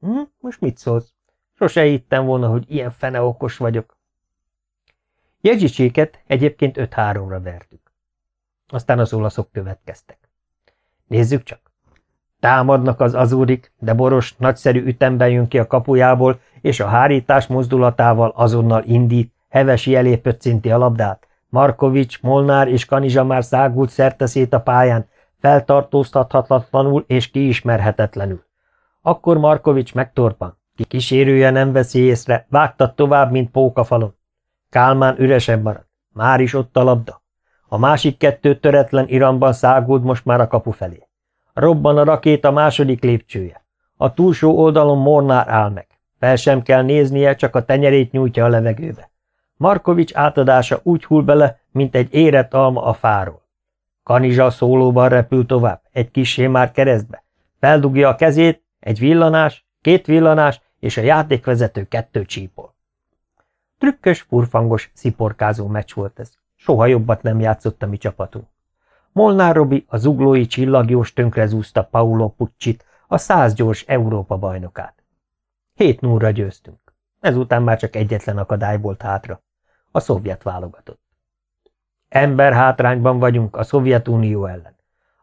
Hm, most mit szólsz? Sose hittem volna, hogy ilyen fene okos vagyok. Jegyzsicséket egyébként 5-3-ra vertük. Aztán az olaszok következtek. Nézzük csak. Támadnak az azúrik, de Boros nagyszerű ütemben jön ki a kapujából, és a hárítás mozdulatával azonnal indít, hevesi elé pöccinti a labdát. Markovics, Molnár és Kanizsa már szágult szét a pályán, feltartóztathatatlanul és kiismerhetetlenül. Akkor Markovics megtorpan, ki kísérője nem veszi észre, vágtat tovább, mint pókafalon. Kálmán üresen marad, már is ott a labda. A másik kettő töretlen iramban szágult most már a kapu felé. Robban a rakéta második lépcsője. A túlsó oldalon Mornár áll meg. Fel sem kell néznie, csak a tenyerét nyújtja a levegőbe. Markovics átadása úgy hull bele, mint egy érett alma a fáról. Kanizsa szólóban repül tovább, egy kissé már keresztbe. Feldugja a kezét, egy villanás, két villanás, és a játékvezető kettő csípol. Trükkös, furfangos, sziporkázó meccs volt ez. Soha jobbat nem játszott a mi csapatunk. Molnár Robi a zuglói csillagjós tönkrezúzta Paulo Puccit, a száz gyors Európa bajnokát. Hét nullra győztünk. Ezután már csak egyetlen akadály volt hátra. A szovjet válogatott. Ember hátrányban vagyunk a Szovjetunió ellen.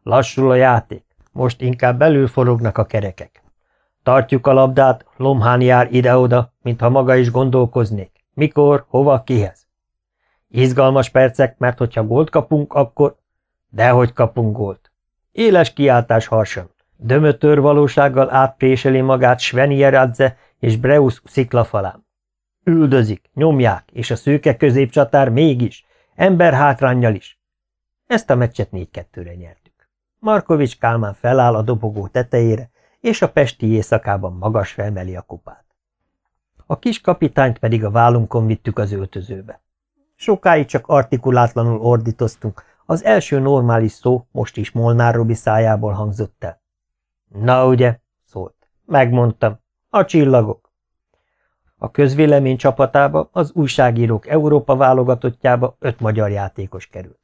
Lassul a játék, most inkább belül forognak a kerekek. Tartjuk a labdát, Lomhán jár ide-oda, mintha maga is gondolkoznék. Mikor, hova, kihez? Izgalmas percek, mert hogyha gólt kapunk, akkor... Dehogy kapunk gólt. Éles kiáltás harsan. Dömötör valósággal átpréseli magát Svenjeradze és Breus sziklafalán. Üldözik, nyomják, és a szőke középcsatár mégis, ember hátrányjal is. Ezt a meccset négy-kettőre nyertük. Markovics Kálmán feláll a dobogó tetejére, és a pesti éjszakában magas felmeli a kupát. A kis kapitányt pedig a vállunkon vittük az öltözőbe. Sokáig csak artikulátlanul ordítoztunk, az első normális szó most is Molnár Robi szájából hangzott el. Na ugye, szólt. Megmondtam. A csillagok. A közvélemény csapatába, az újságírók Európa válogatottjába öt magyar játékos került.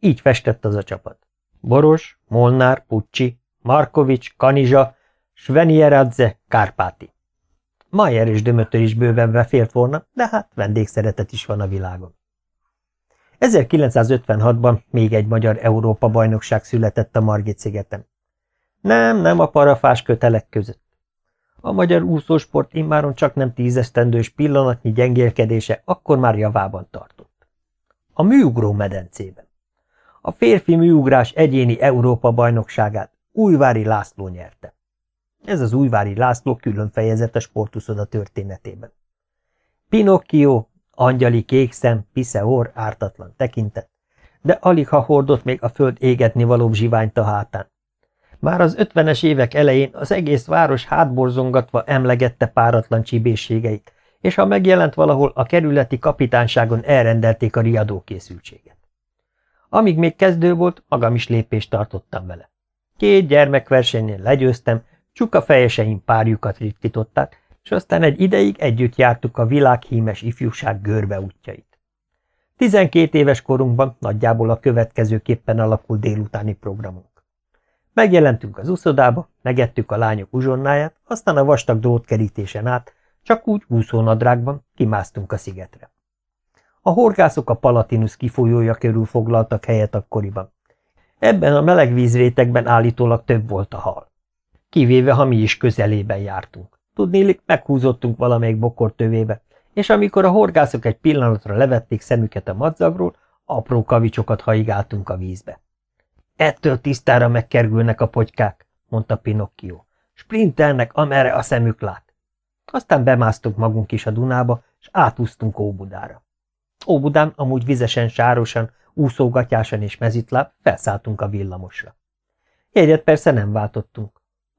Így festett az a csapat. Boros, Molnár, Pucci, Markovics, Kanizsa, Svenieradze, Kárpáti. Mayer és Dömötör is bőven befért volna, de hát vendégszeretet is van a világon. 1956-ban még egy magyar Európa-bajnokság született a Margit-szigeten. Nem, nem a parafás kötelek között. A magyar úszósport immáron csak nem tízesztendős pillanatnyi gyengélkedése akkor már javában tartott. A műugró medencében. A férfi műugrás egyéni Európa-bajnokságát Újvári László nyerte. Ez az Újvári László külön fejezet a sportuszoda történetében. Pinocchio, angyali kék szem, pisze orr, ártatlan tekintet, de alig ha hordott még a föld égetni való zsiványt a hátán. Már az ötvenes évek elején az egész város hátborzongatva emlegette páratlan csibészségeit, és ha megjelent valahol, a kerületi kapitányságon elrendelték a riadókészültséget. Amíg még kezdő volt, magam is lépést tartottam vele. Két gyermekversenyen legyőztem, csuka fejeseim párjukat ritkították, és aztán egy ideig együtt jártuk a világhímes ifjúság görbe útjait. Tizenkét éves korunkban nagyjából a következőképpen alakult délutáni programunk. Megjelentünk az uszodába, megettük a lányok uzsonnáját, aztán a vastag drótkerítésen át, csak úgy úszónadrágban kimásztunk a szigetre. A horgászok a Palatinus kifolyója körül foglaltak helyet akkoriban. Ebben a meleg vízrétegben állítólag több volt a hal. Kivéve, ha mi is közelében jártunk. Tudnélik, meghúzottunk valamelyik bokortövébe, és amikor a horgászok egy pillanatra levették szemüket a madzagról, apró kavicsokat haigáltunk a vízbe. Ettől tisztára megkergülnek a potykák, mondta Pinocchio. Sprintelnek, amerre a szemük lát. Aztán bemásztunk magunk is a Dunába, és átúztunk Óbudára. Óbudán amúgy vizesen, sárosan, úszógatyásan és mezitláb felszálltunk a villamosra. Jegyet persze nem váltottunk.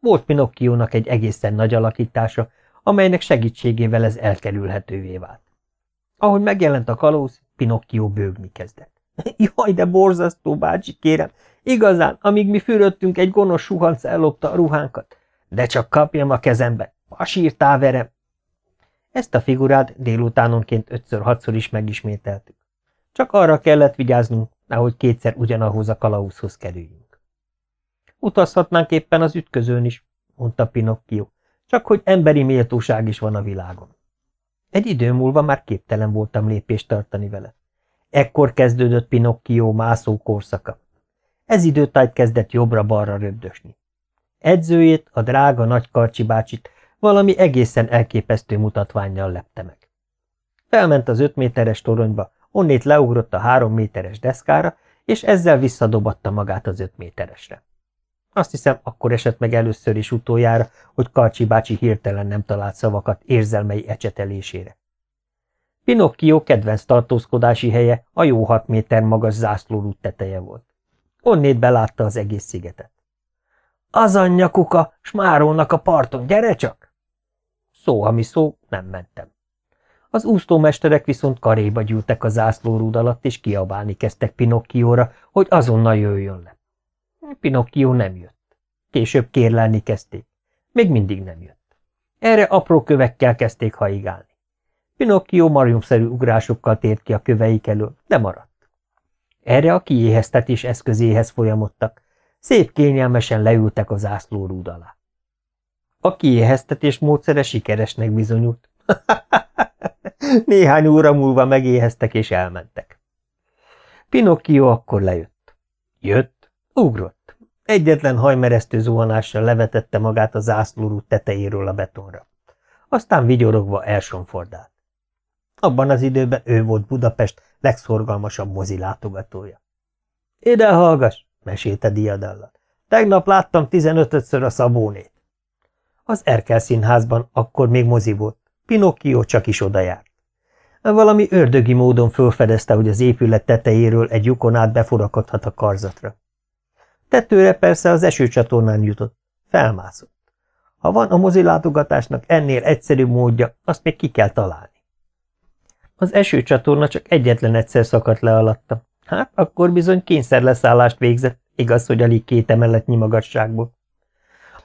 Volt Pinocchiónak egy egészen nagy alakítása, amelynek segítségével ez elkerülhetővé vált. Ahogy megjelent a kalóz, Pinocchio bőgni kezdett. <laughs> Jaj, de borzasztó, bácsi, kérem! Igazán, amíg mi fürödtünk, egy gonosz suhanc ellopta a ruhánkat. De csak kapjam a kezembe, pasírtá verem! Ezt a figurát délutánonként ötször-hatszor is megismételtük. Csak arra kellett vigyáznunk, nehogy kétszer ugyanahoz a kalauzhoz kerüljünk. Utazhatnánk éppen az ütközőn is, mondta Pinocchio, csak hogy emberi méltóság is van a világon. Egy idő múlva már képtelen voltam lépést tartani vele. Ekkor kezdődött Pinocchio mászó korszaka. Ez időtájt kezdett jobbra-balra röbdösni. Edzőjét, a drága nagy karcsi bácsit valami egészen elképesztő mutatványjal lepte meg. Felment az öt méteres toronyba, onnét leugrott a három méteres deszkára, és ezzel visszadobatta magát az öt méteresre. Azt hiszem, akkor esett meg először is utoljára, hogy Karcsi bácsi hirtelen nem talált szavakat érzelmei ecsetelésére. Pinocchio kedvenc tartózkodási helye a jó hat méter magas zászlórút teteje volt. Onnét belátta az egész szigetet. Az anyja kuka, smárolnak a parton, gyere csak! Szó, ami szó, nem mentem. Az úsztómesterek viszont karéba gyűltek a zászlórúd alatt, és kiabálni kezdtek Pinocchióra, hogy azonnal jöjjön le. Pinocchio nem jött. Később kérlelni kezdték. Még mindig nem jött. Erre apró kövekkel kezdték haigálni. Pinocchio marjomszerű ugrásokkal tért ki a köveik elől, de maradt. Erre a kiéheztetés eszközéhez folyamodtak. Szép kényelmesen leültek az zászlórúd alá. A kiéheztetés módszere sikeresnek bizonyult. <laughs> Néhány óra múlva megéheztek és elmentek. Pinocchio akkor lejött. Jött, ugrott. Egyetlen hajmeresztő zuhanással levetette magát a zászlórú tetejéről a betonra. Aztán vigyorogva elsonfordált. Abban az időben ő volt Budapest legszorgalmasabb mozi látogatója. – Ide hallgass! – mesélte Diadallat. – Tegnap láttam tizenötödször a Szabónét. Az Erkel színházban akkor még mozi volt. Pinocchio csak is oda járt. Valami ördögi módon fölfedezte, hogy az épület tetejéről egy lyukon át beforakodhat a karzatra. Tetőre persze az esőcsatornán jutott. Felmászott. Ha van a mozilátogatásnak ennél egyszerűbb módja, azt még ki kell találni. Az esőcsatorna csak egyetlen egyszer szakadt le alatta. Hát, akkor bizony kényszerleszállást végzett, igaz, hogy alig két emeletnyi magasságból.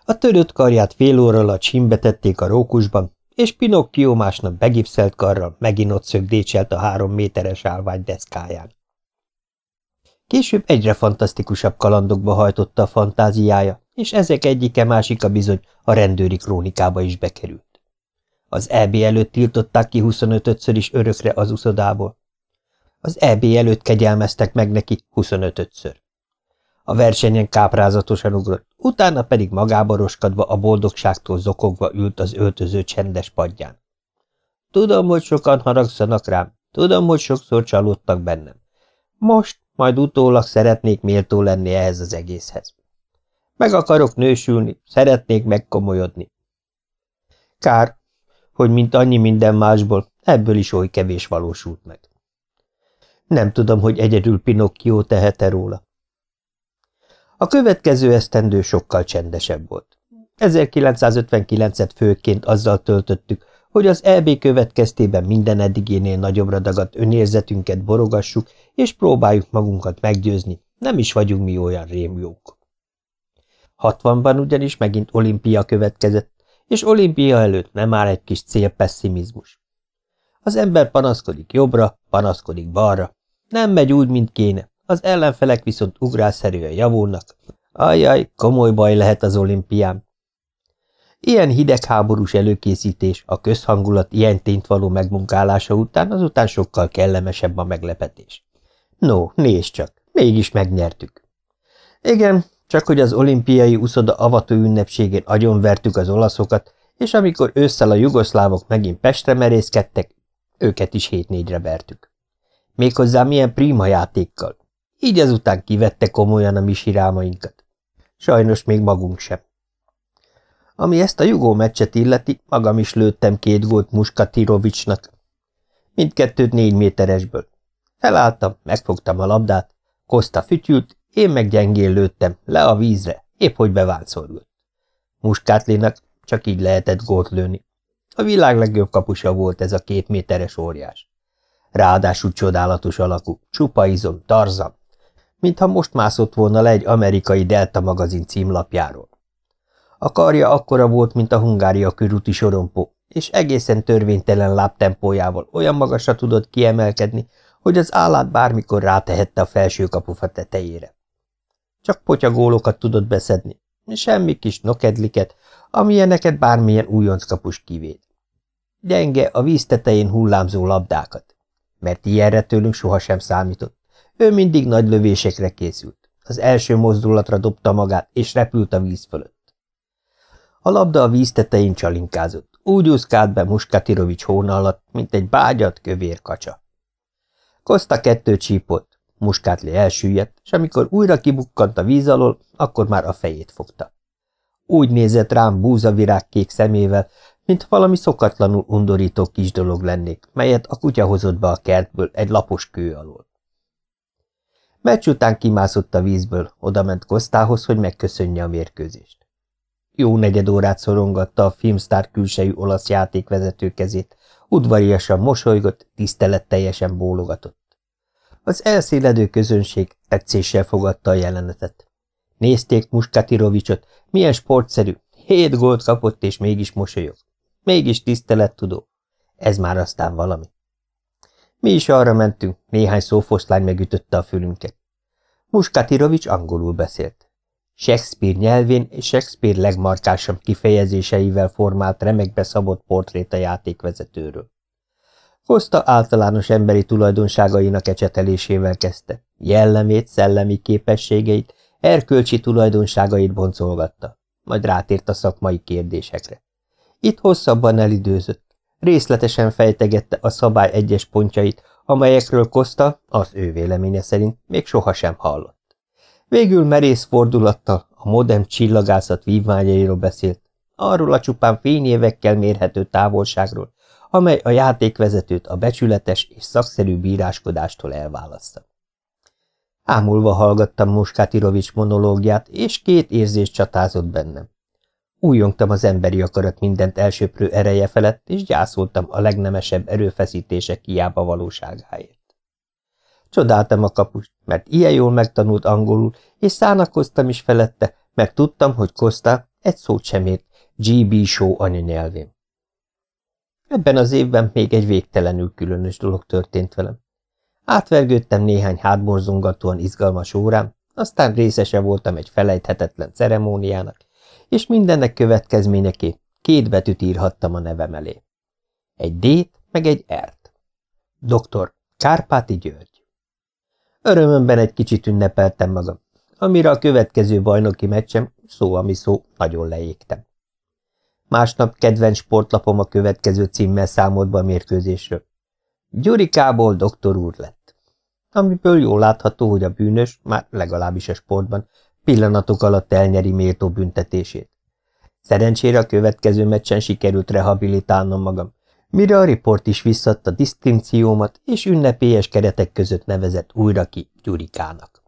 A törött karját fél óra alatt simbe a rókusban, és Pinocchio másnap begipszelt karral megint ott szögdécselt a három méteres állvány deszkáján. Később egyre fantasztikusabb kalandokba hajtotta a fantáziája, és ezek egyike másika bizony a rendőri krónikába is bekerült. Az EB előtt tiltották ki 25-ször is örökre az uszodából. Az EB előtt kegyelmeztek meg neki 25-ször. A versenyen káprázatosan ugrott, utána pedig magába roskadva a boldogságtól zokogva ült az öltöző csendes padján. Tudom, hogy sokan haragszanak rám, tudom, hogy sokszor csalódtak bennem. Most, majd utólag szeretnék méltó lenni ehhez az egészhez. Meg akarok nősülni, szeretnék megkomolyodni. Kár, hogy mint annyi minden másból, ebből is oly kevés valósult meg. Nem tudom, hogy egyedül Pinocchio tehet-e róla. A következő esztendő sokkal csendesebb volt. 1959-et főként azzal töltöttük, hogy az EB következtében minden eddigénél nagyobbra dagadt önérzetünket borogassuk, és próbáljuk magunkat meggyőzni, nem is vagyunk mi olyan rémjók. Hatvanban ugyanis megint olimpia következett, és olimpia előtt nem áll egy kis célpesszimizmus. Az ember panaszkodik jobbra, panaszkodik balra, nem megy úgy, mint kéne, az ellenfelek viszont ugrásszerűen javulnak. Ajjaj, komoly baj lehet az olimpián. Ilyen hidegháborús előkészítés, a közhangulat ilyen tényt való megmunkálása után azután sokkal kellemesebb a meglepetés. No, nézd csak, mégis megnyertük. Igen, csak hogy az olimpiai uszoda avató ünnepségén agyonvertük az olaszokat, és amikor ősszel a jugoszlávok megint Pestre merészkedtek, őket is hét-négyre vertük. Méghozzá milyen prima játékkal. Így ezután kivette komolyan a mi sirámainkat. Sajnos még magunk sem. Ami ezt a jugó meccset illeti, magam is lőttem két gólt Muskatirovicsnak. Mindkettőt négy méteresből. Felálltam, megfogtam a labdát, Koszta fütyült, én meg gyengén lőttem, le a vízre, épp hogy beválszorgott. Muskátlinak csak így lehetett gólt lőni. A világ legjobb kapusa volt ez a két méteres óriás. Ráadásul csodálatos alakú, csupa izom, tarzan, mintha most mászott volna le egy amerikai Delta magazin címlapjáról. A karja akkora volt, mint a Hungária körúti sorompó, és egészen törvénytelen lábtempójával olyan magasra tudott kiemelkedni, hogy az állát bármikor rátehette a felső kapufa tetejére. Csak potyagólokat tudott beszedni, semmi kis nokedliket, amilyeneket bármilyen újonckapus kivéd. Gyenge a víz tetején hullámzó labdákat, mert ilyenre tőlünk sohasem számított. Ő mindig nagy lövésekre készült. Az első mozdulatra dobta magát, és repült a víz fölött. A labda a víz tetején csalinkázott, úgy úszkált be Muskatirovics hóna alatt, mint egy bágyat kövér kacsa. Koszta kettőt csípott, Muskátli elsüllyedt, és amikor újra kibukkant a víz alól, akkor már a fejét fogta. Úgy nézett rám búzavirág kék szemével, mint valami szokatlanul undorító kis dolog lennék, melyet a kutya hozott be a kertből egy lapos kő alól. Meccs után kimászott a vízből, odament Kosztához, hogy megköszönje a mérkőzést. Jó negyed órát szorongatta a filmsztár külsejű olasz játékvezető kezét, udvariasan mosolygott, tiszteletteljesen bólogatott. Az elszéledő közönség tetszéssel fogadta a jelenetet. Nézték Muskatirovicsot, milyen sportszerű, hét gólt kapott, és mégis mosolyog. Mégis tisztelettudó. Ez már aztán valami. Mi is arra mentünk, néhány szófoszlány megütötte a fülünket. Muskatirovics angolul beszélt. Shakespeare nyelvén és Shakespeare legmarkásabb kifejezéseivel formált remekbe szabott portrét a játékvezetőről. Koszta általános emberi tulajdonságainak ecsetelésével kezdte. Jellemét, szellemi képességeit, erkölcsi tulajdonságait boncolgatta, majd rátért a szakmai kérdésekre. Itt hosszabban elidőzött, részletesen fejtegette a szabály egyes pontjait, amelyekről Koszta, az ő véleménye szerint, még sohasem hallott. Végül merész fordulattal a modern csillagászat vívmányairól beszélt, arról a csupán fényévekkel mérhető távolságról, amely a játékvezetőt a becsületes és szakszerű bíráskodástól elválaszta. Ámulva hallgattam Muskátirovics monológiát, és két érzés csatázott bennem. Újongtam az emberi akarat mindent elsöprő ereje felett, és gyászoltam a legnemesebb erőfeszítések kiába valóságáért. Csodáltam a kapust, mert ilyen jól megtanult angolul, és szánakoztam is felette, meg tudtam, hogy Koszta egy szót sem ért GB Show anyanyelvén. Ebben az évben még egy végtelenül különös dolog történt velem. Átvergődtem néhány hátborzongatóan izgalmas órám, aztán részese voltam egy felejthetetlen ceremóniának, és mindennek következményeké két betűt írhattam a nevem elé. Egy D-t, meg egy R-t. Dr. Kárpáti György. Örömömben egy kicsit ünnepeltem magam, amire a következő bajnoki meccsem, szó ami szó, nagyon leégtem. Másnap kedvenc sportlapom a következő címmel számolt be a mérkőzésről. Gyurikából doktor úr lett. Amiből jól látható, hogy a bűnös, már legalábbis a sportban, pillanatok alatt elnyeri méltó büntetését. Szerencsére a következő meccsen sikerült rehabilitálnom magam, mire a riport is visszadta disztinkciómat, és ünnepélyes keretek között nevezett újra ki Gyurikának.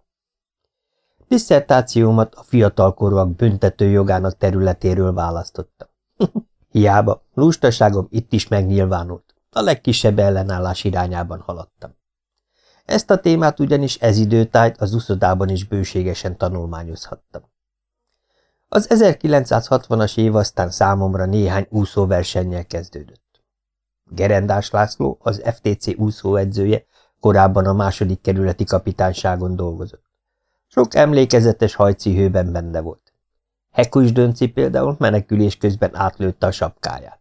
Disszertációmat a fiatalkorúak büntető jogának területéről választottam. <laughs> Hiába, lustaságom itt is megnyilvánult, a legkisebb ellenállás irányában haladtam. Ezt a témát ugyanis ez időtájt az uszodában is bőségesen tanulmányozhattam. Az 1960-as év aztán számomra néhány úszóversennyel kezdődött. Gerendás László, az FTC úszóedzője, korábban a második kerületi kapitányságon dolgozott. Sok emlékezetes hajcihőben benne volt. Hekus Dönci például menekülés közben átlőtte a sapkáját.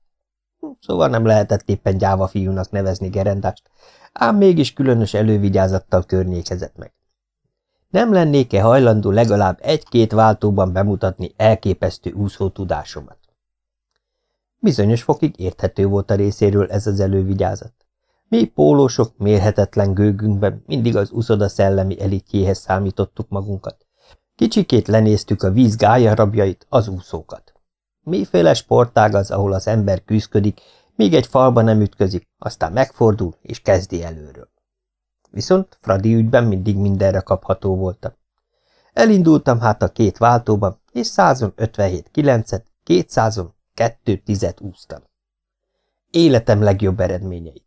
Szóval nem lehetett éppen gyáva fiúnak nevezni gerendást, ám mégis különös elővigyázattal környékezett meg. nem lennék-e hajlandó legalább egy-két váltóban bemutatni elképesztő úszó tudásomat. Bizonyos fokig érthető volt a részéről ez az elővigyázat. Mi pólósok mérhetetlen gőgünkben mindig az uszoda szellemi elitjéhez számítottuk magunkat. Kicsikét lenéztük a víz gályarabjait, az úszókat. Miféle sportág az, ahol az ember küzdik, míg egy falba nem ütközik, aztán megfordul és kezdi előről. Viszont Fradi ügyben mindig mindenre kapható voltam. Elindultam hát a két váltóban, és 157 kilencet, 200-on kettő tizet úsztam. Életem legjobb eredményeit.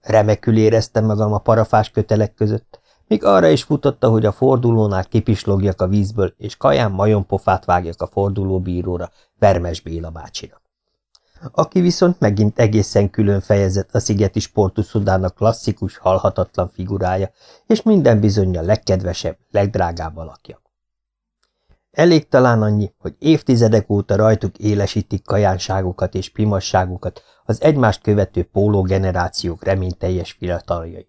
Remekül éreztem magam a parafás kötelek között, míg arra is futotta, hogy a fordulónál kipislogjak a vízből, és kaján majom-pofát vágjak a fordulóbíróra, Vermes Béla bácsira. Aki viszont megint egészen külön fejezett a szigeti sportuszodának klasszikus, halhatatlan figurája, és minden bizony a legkedvesebb, legdrágább alakja. Elég talán annyi, hogy évtizedek óta rajtuk élesítik kajánságukat és pimasságukat az egymást követő póló generációk reményteljes fiataljai.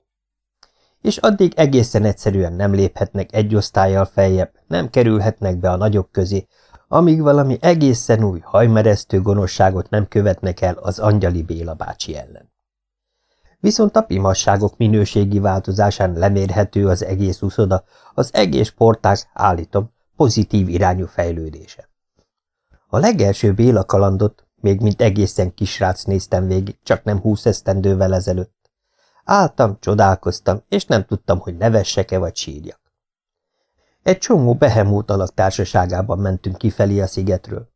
És addig egészen egyszerűen nem léphetnek egy osztályjal feljebb, nem kerülhetnek be a nagyok közé, amíg valami egészen új, hajmeresztő gonoszságot nem követnek el az angyali Béla bácsi ellen. Viszont a pimasságok minőségi változásán lemérhető az egész uszoda, az egész portág, állítom, pozitív irányú fejlődése. A legelső Béla kalandot, még mint egészen kisrác néztem végig, csak nem húsz esztendővel ezelőtt. Álltam, csodálkoztam, és nem tudtam, hogy nevessek-e vagy sírjak. Egy csomó behemót alak társaságában mentünk kifelé a szigetről.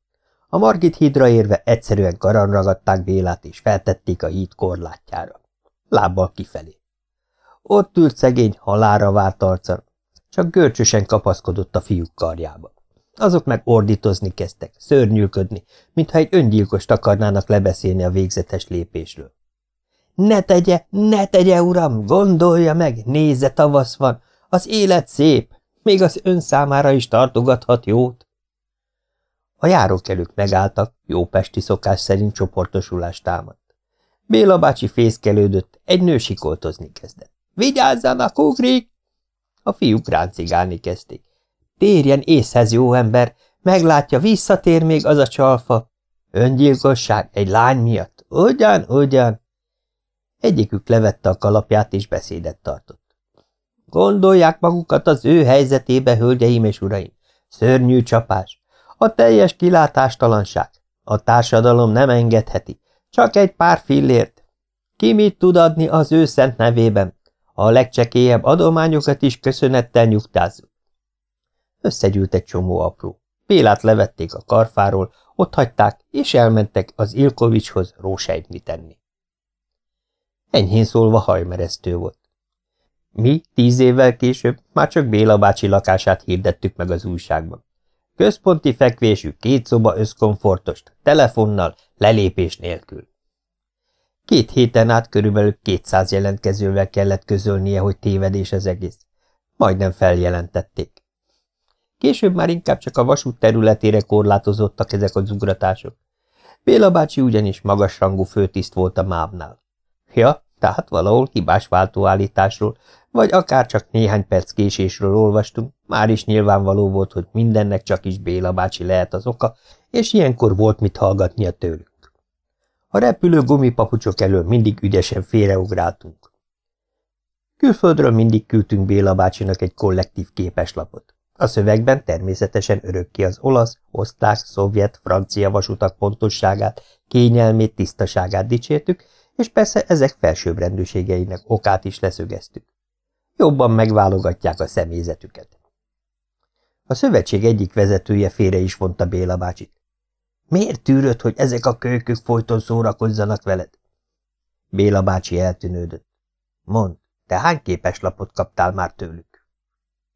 A Margit hídra érve egyszerűen karan ragadták Bélát, és feltették a híd korlátjára. Lábbal kifelé. Ott ült szegény, halára várt arccal, csak görcsösen kapaszkodott a fiúk karjába. Azok meg ordítozni kezdtek, szörnyűködni, mintha egy öngyilkost akarnának lebeszélni a végzetes lépésről. Ne tegye, ne tegye, uram, gondolja meg, nézze, tavasz van, az élet szép, még az ön számára is tartogathat jót. A járókelők megálltak, jó pesti szokás szerint csoportosulást támadt. Béla bácsi fészkelődött, egy nő sikoltozni kezdett. Vigyázzanak, ugrik! A fiúk ráncigálni kezdték. Térjen észhez, jó ember, meglátja, visszatér még az a csalfa. Öngyilkosság egy lány miatt, ugyan, ugyan. Egyikük levette a kalapját és beszédet tartott. Gondolják magukat az ő helyzetébe, hölgyeim és uraim. Szörnyű csapás. A teljes kilátástalanság. A társadalom nem engedheti. Csak egy pár fillért. Ki mit tud adni az ő szent nevében? A legcsekélyebb adományokat is köszönettel nyugtázzuk. Összegyűlt egy csomó apró. Pélát levették a karfáról, ott hagyták, és elmentek az Ilkovicshoz rósejtni tenni. Enyhén szólva hajmeresztő volt. Mi tíz évvel később már csak Béla bácsi lakását hirdettük meg az újságban. Központi fekvésű, két szoba összkomfortost, telefonnal, lelépés nélkül. Két héten át körülbelül kétszáz jelentkezővel kellett közölnie, hogy tévedés az egész. Majdnem feljelentették. Később már inkább csak a vasút területére korlátozottak ezek az ugratások. Béla bácsi ugyanis magasrangú főtiszt volt a mávnál. Ja, tehát valahol hibás váltóállításról, vagy akár csak néhány perc késésről olvastunk, már is nyilvánvaló volt, hogy mindennek csak is Béla bácsi lehet az oka, és ilyenkor volt mit hallgatnia tőlük. A repülő gumipapucsok elől mindig ügyesen félreugráltunk. Külföldről mindig küldtünk Béla bácsinak egy kollektív képeslapot. A szövegben természetesen örökké az olasz, osztrák, szovjet, francia vasutak pontosságát, kényelmét, tisztaságát dicsértük, és persze ezek felsőbbrendűségeinek okát is leszögeztük. Jobban megválogatják a személyzetüket. A szövetség egyik vezetője félre is vonta Béla bácsit. Miért tűröd, hogy ezek a kölykök folyton szórakozzanak veled? Béla bácsi eltűnődött. Mond, te hány képeslapot kaptál már tőlük?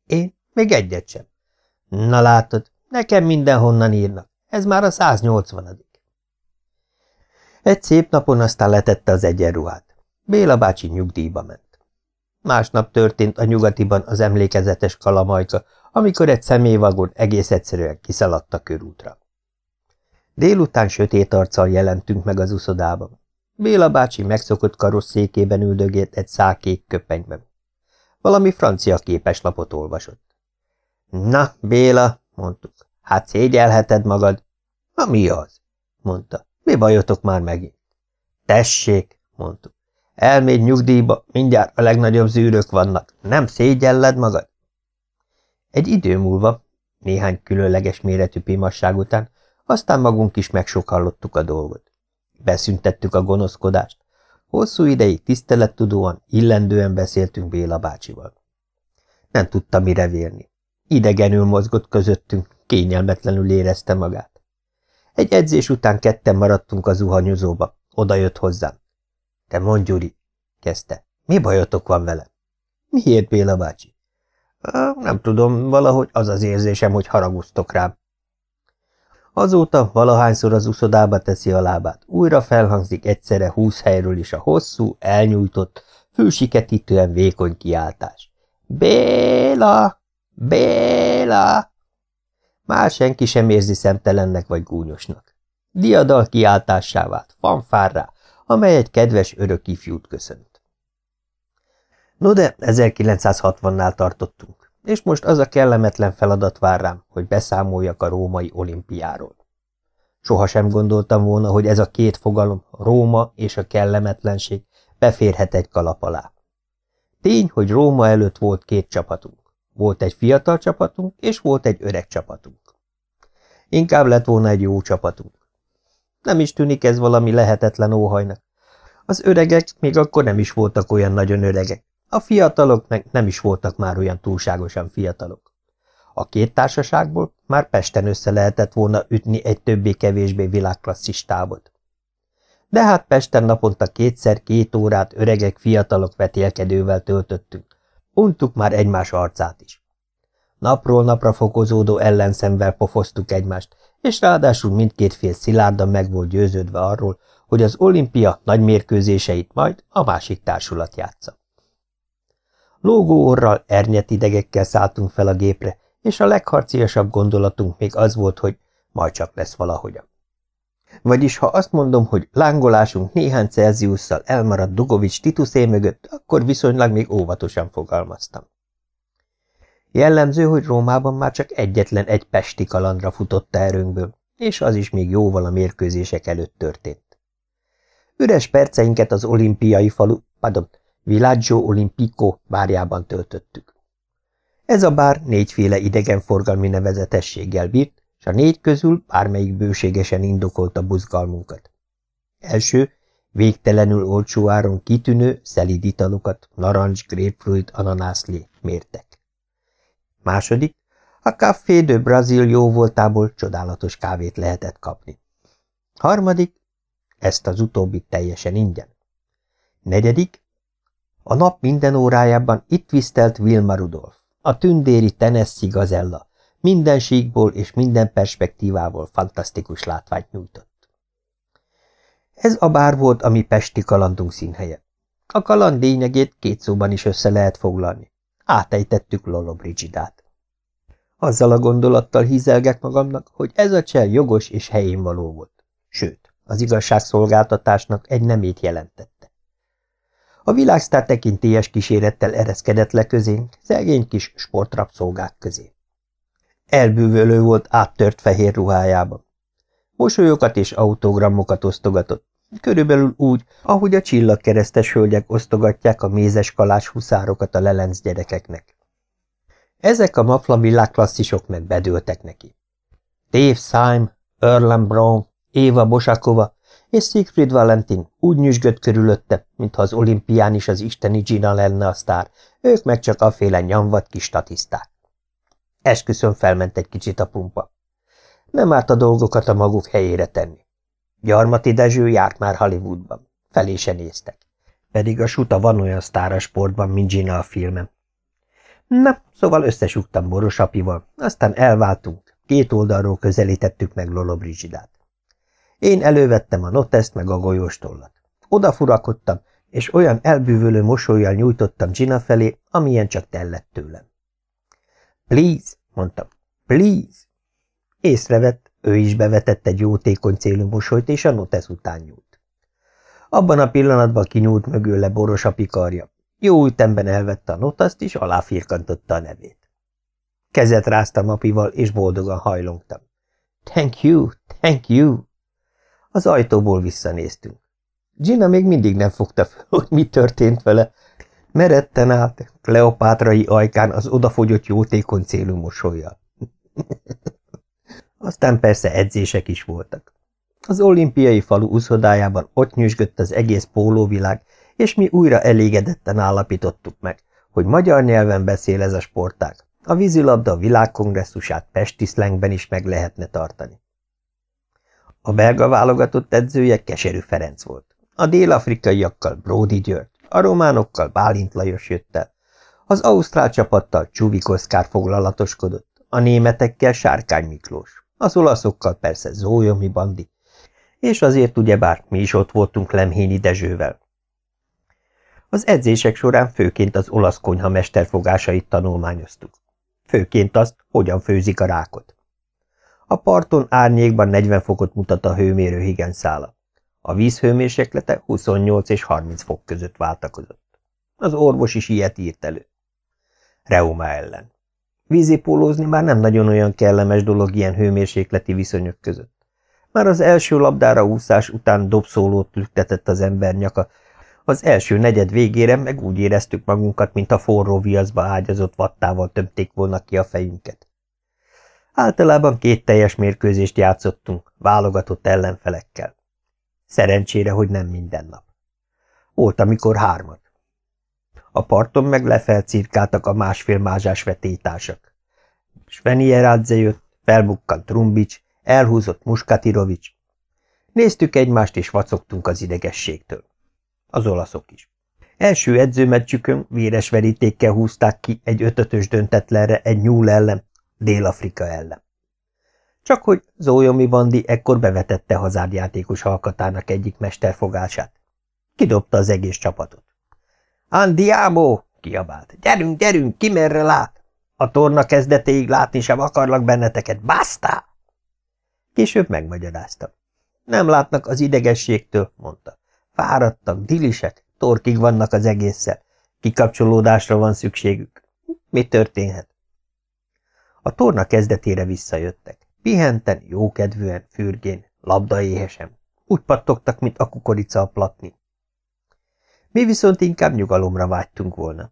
Én? Még egyet sem. Na látod, nekem mindenhonnan írnak. Ez már a 180 Egy szép napon aztán letette az egyenruhát. Béla bácsi nyugdíjba ment. Másnap történt a nyugatiban az emlékezetes kalamajka, amikor egy személyvagon egész egyszerűen kiszaladt a körútra. Délután sötét arccal jelentünk meg az uszodában. Béla bácsi megszokott karosszékében üldögélt egy szákék köpenyben. Valami francia képeslapot olvasott. Na, Béla, mondtuk, hát szégyelheted magad. Na mi az? mondta. Mi bajotok már megint? Tessék, mondtuk. Elmégy nyugdíjba, mindjárt a legnagyobb zűrök vannak. Nem szégyelled magad? Egy idő múlva, néhány különleges méretű pimasság után, aztán magunk is megsokallottuk a dolgot. Beszüntettük a gonoszkodást. Hosszú ideig tisztelettudóan, illendően beszéltünk Béla bácsival. Nem tudta mire vérni. Idegenül mozgott közöttünk, kényelmetlenül érezte magát. Egy edzés után ketten maradtunk a zuhanyozóba. Oda jött hozzám. Te mondj, Gyuri, kezdte. Mi bajotok van velem? Miért, Béla bácsi? Nem tudom, valahogy az az érzésem, hogy haraguztok rám. Azóta valahányszor az uszodába teszi a lábát, újra felhangzik egyszerre húsz helyről is a hosszú, elnyújtott, fülsiketítően vékony kiáltás. Béla! Béla! Már senki sem érzi szemtelennek vagy gúnyosnak. Diadal kiáltássá vált, fanfárrá, amely egy kedves örök ifjút köszönt. No de 1960-nál tartottunk, és most az a kellemetlen feladat vár rám, hogy beszámoljak a római olimpiáról. Soha sem gondoltam volna, hogy ez a két fogalom, Róma és a kellemetlenség, beférhet egy kalap alá. Tény, hogy Róma előtt volt két csapatunk. Volt egy fiatal csapatunk, és volt egy öreg csapatunk. Inkább lett volna egy jó csapatunk. Nem is tűnik ez valami lehetetlen óhajnak. Az öregek még akkor nem is voltak olyan nagyon öregek. A fiatalok meg nem is voltak már olyan túlságosan fiatalok. A két társaságból már Pesten össze lehetett volna ütni egy többé-kevésbé világklasszis távot. De hát Pesten naponta kétszer két órát öregek fiatalok vetélkedővel töltöttünk. Untuk már egymás arcát is. Napról napra fokozódó ellenszemvel pofoztuk egymást, és ráadásul mindkét fél szilárdan meg volt győződve arról, hogy az olimpia nagy mérkőzéseit majd a másik társulat játsza. Lógó orral, ernyet idegekkel szálltunk fel a gépre, és a legharciasabb gondolatunk még az volt, hogy majd csak lesz valahogyan. Vagyis ha azt mondom, hogy lángolásunk néhány Celsiusszal elmaradt Dugovics tituszé mögött, akkor viszonylag még óvatosan fogalmaztam. Jellemző, hogy Rómában már csak egyetlen egy pesti kalandra futott erőnkből, és az is még jóval a mérkőzések előtt történt. Üres perceinket az olimpiai falu, pardon, Villaggio Olimpico bárjában töltöttük. Ez a bár négyféle idegenforgalmi nevezetességgel bírt, és a négy közül bármelyik bőségesen indokolta buzgalmunkat. Első, végtelenül olcsó áron kitűnő, szelid italokat, narancs, grapefruit, ananászlé mértek. Második, a Café de Brazil jó voltából csodálatos kávét lehetett kapni. Harmadik, ezt az utóbbit teljesen ingyen. Negyedik, a nap minden órájában itt visztelt Wilma Rudolf, a tündéri Tennessee gazella, minden síkból és minden perspektívából fantasztikus látványt nyújtott. Ez a bár volt a mi pesti kalandunk színhelye. A kaland lényegét két szóban is össze lehet foglalni. Átejtettük Lolo Brigidát. Azzal a gondolattal hízelgek magamnak, hogy ez a csel jogos és helyén való volt. Sőt, az igazságszolgáltatásnak egy nemét jelentette. A világsztár tekintélyes kísérettel ereszkedett le közénk, szegény kis sportrapszolgák közé. Elbűvölő volt áttört fehér ruhájában. Mosolyokat és autogramokat osztogatott, körülbelül úgy, ahogy a csillagkeresztes hölgyek osztogatják a mézes kalás huszárokat a lelenc gyerekeknek. Ezek a mafla világklasszisok meg bedőltek neki. Dave Syme, Erlen Brown, Éva Bosakova és Siegfried Valentin úgy nyüzsgött körülötte, mintha az olimpián is az isteni Gina lenne a sztár, ők meg csak aféle nyomvat kis statiszták. Esküszön felment egy kicsit a pumpa. Nem árt a dolgokat a maguk helyére tenni. Gyarmati Dezső járt már Hollywoodban. Felé se néztek. Pedig a suta van olyan sztár a sportban, mint Gina a filmen. Na, szóval összesugtam Borosapival, aztán elváltunk, két oldalról közelítettük meg Lolo Brigidát. Én elővettem a noteszt meg a golyóstollat. Odafurakodtam, és olyan elbűvölő mosolyjal nyújtottam Gina felé, amilyen csak tellett tőlem. Please, mondtam, please. Észrevett, ő is bevetett egy jótékony célú mosolyt, és a notesz után nyúlt. Abban a pillanatban kinyúlt mögőle boros a. Jó ütemben elvette a notaszt, és aláfirkantotta a nevét. Kezet ráztam apival, és boldogan hajlongtam. Thank you, thank you! Az ajtóból visszanéztünk. Gina még mindig nem fogta fel, <laughs> hogy mi történt vele. Meretten állt, Kleopátrai ajkán az odafogyott jótékony célú mosolyjal. <laughs> Aztán persze edzések is voltak. Az olimpiai falu úszodájában ott nyüzsgött az egész pólóvilág, és mi újra elégedetten állapítottuk meg, hogy magyar nyelven beszél ez a sportág. A vízilabda világkongresszusát pesti szlengben is meg lehetne tartani. A belga válogatott edzője Keserű Ferenc volt. A dél-afrikaiakkal Brody György, a románokkal Bálint Lajos jött el. Az ausztrál csapattal Csuvik Oszkár foglalatoskodott, a németekkel Sárkány Miklós, az olaszokkal persze Zójomi Bandi, és azért ugyebár mi is ott voltunk Lemhényi Dezsővel. Az edzések során főként az olasz konyha mesterfogásait tanulmányoztuk. Főként azt, hogyan főzik a rákot. A parton árnyékban 40 fokot mutat a hőmérő higenszála. A víz hőmérséklete 28 és 30 fok között váltakozott. Az orvos is ilyet írt elő. Reuma ellen. Vízipólózni már nem nagyon olyan kellemes dolog ilyen hőmérsékleti viszonyok között. Már az első labdára úszás után dobszólót lüktetett az ember nyaka, az első negyed végére meg úgy éreztük magunkat, mint a forró viaszba ágyazott vattával tömték volna ki a fejünket. Általában két teljes mérkőzést játszottunk, válogatott ellenfelekkel. Szerencsére, hogy nem minden nap. Volt, amikor hármat. A parton meg lefelcirkáltak a másfél mázsás vetétársak. Svenierádze jött, felbukkant Trumbics, elhúzott Muskatirovics. Néztük egymást, és vacogtunk az idegességtől. Az olaszok is. Első edzőmeccsükön véres verítékkel húzták ki egy ötötös döntetlenre egy nyúl ellen, Dél-Afrika ellen. Csak hogy Zójomi Bandi ekkor bevetette hazárjátékos halkatának egyik mesterfogását. Kidobta az egész csapatot. – Andiamo! – kiabált. – Gyerünk, gyerünk, ki merre lát? A torna kezdetéig látni sem akarlak benneteket, basta! Később megmagyaráztam. Nem látnak az idegességtől, mondta. Fáradtak, dilisek, torkig vannak az egésszel. Kikapcsolódásra van szükségük. Mi történhet? A torna kezdetére visszajöttek. Pihenten, jókedvűen, fürgén, labdaéhesen. Úgy pattogtak, mint a kukorica a platni. Mi viszont inkább nyugalomra vágytunk volna.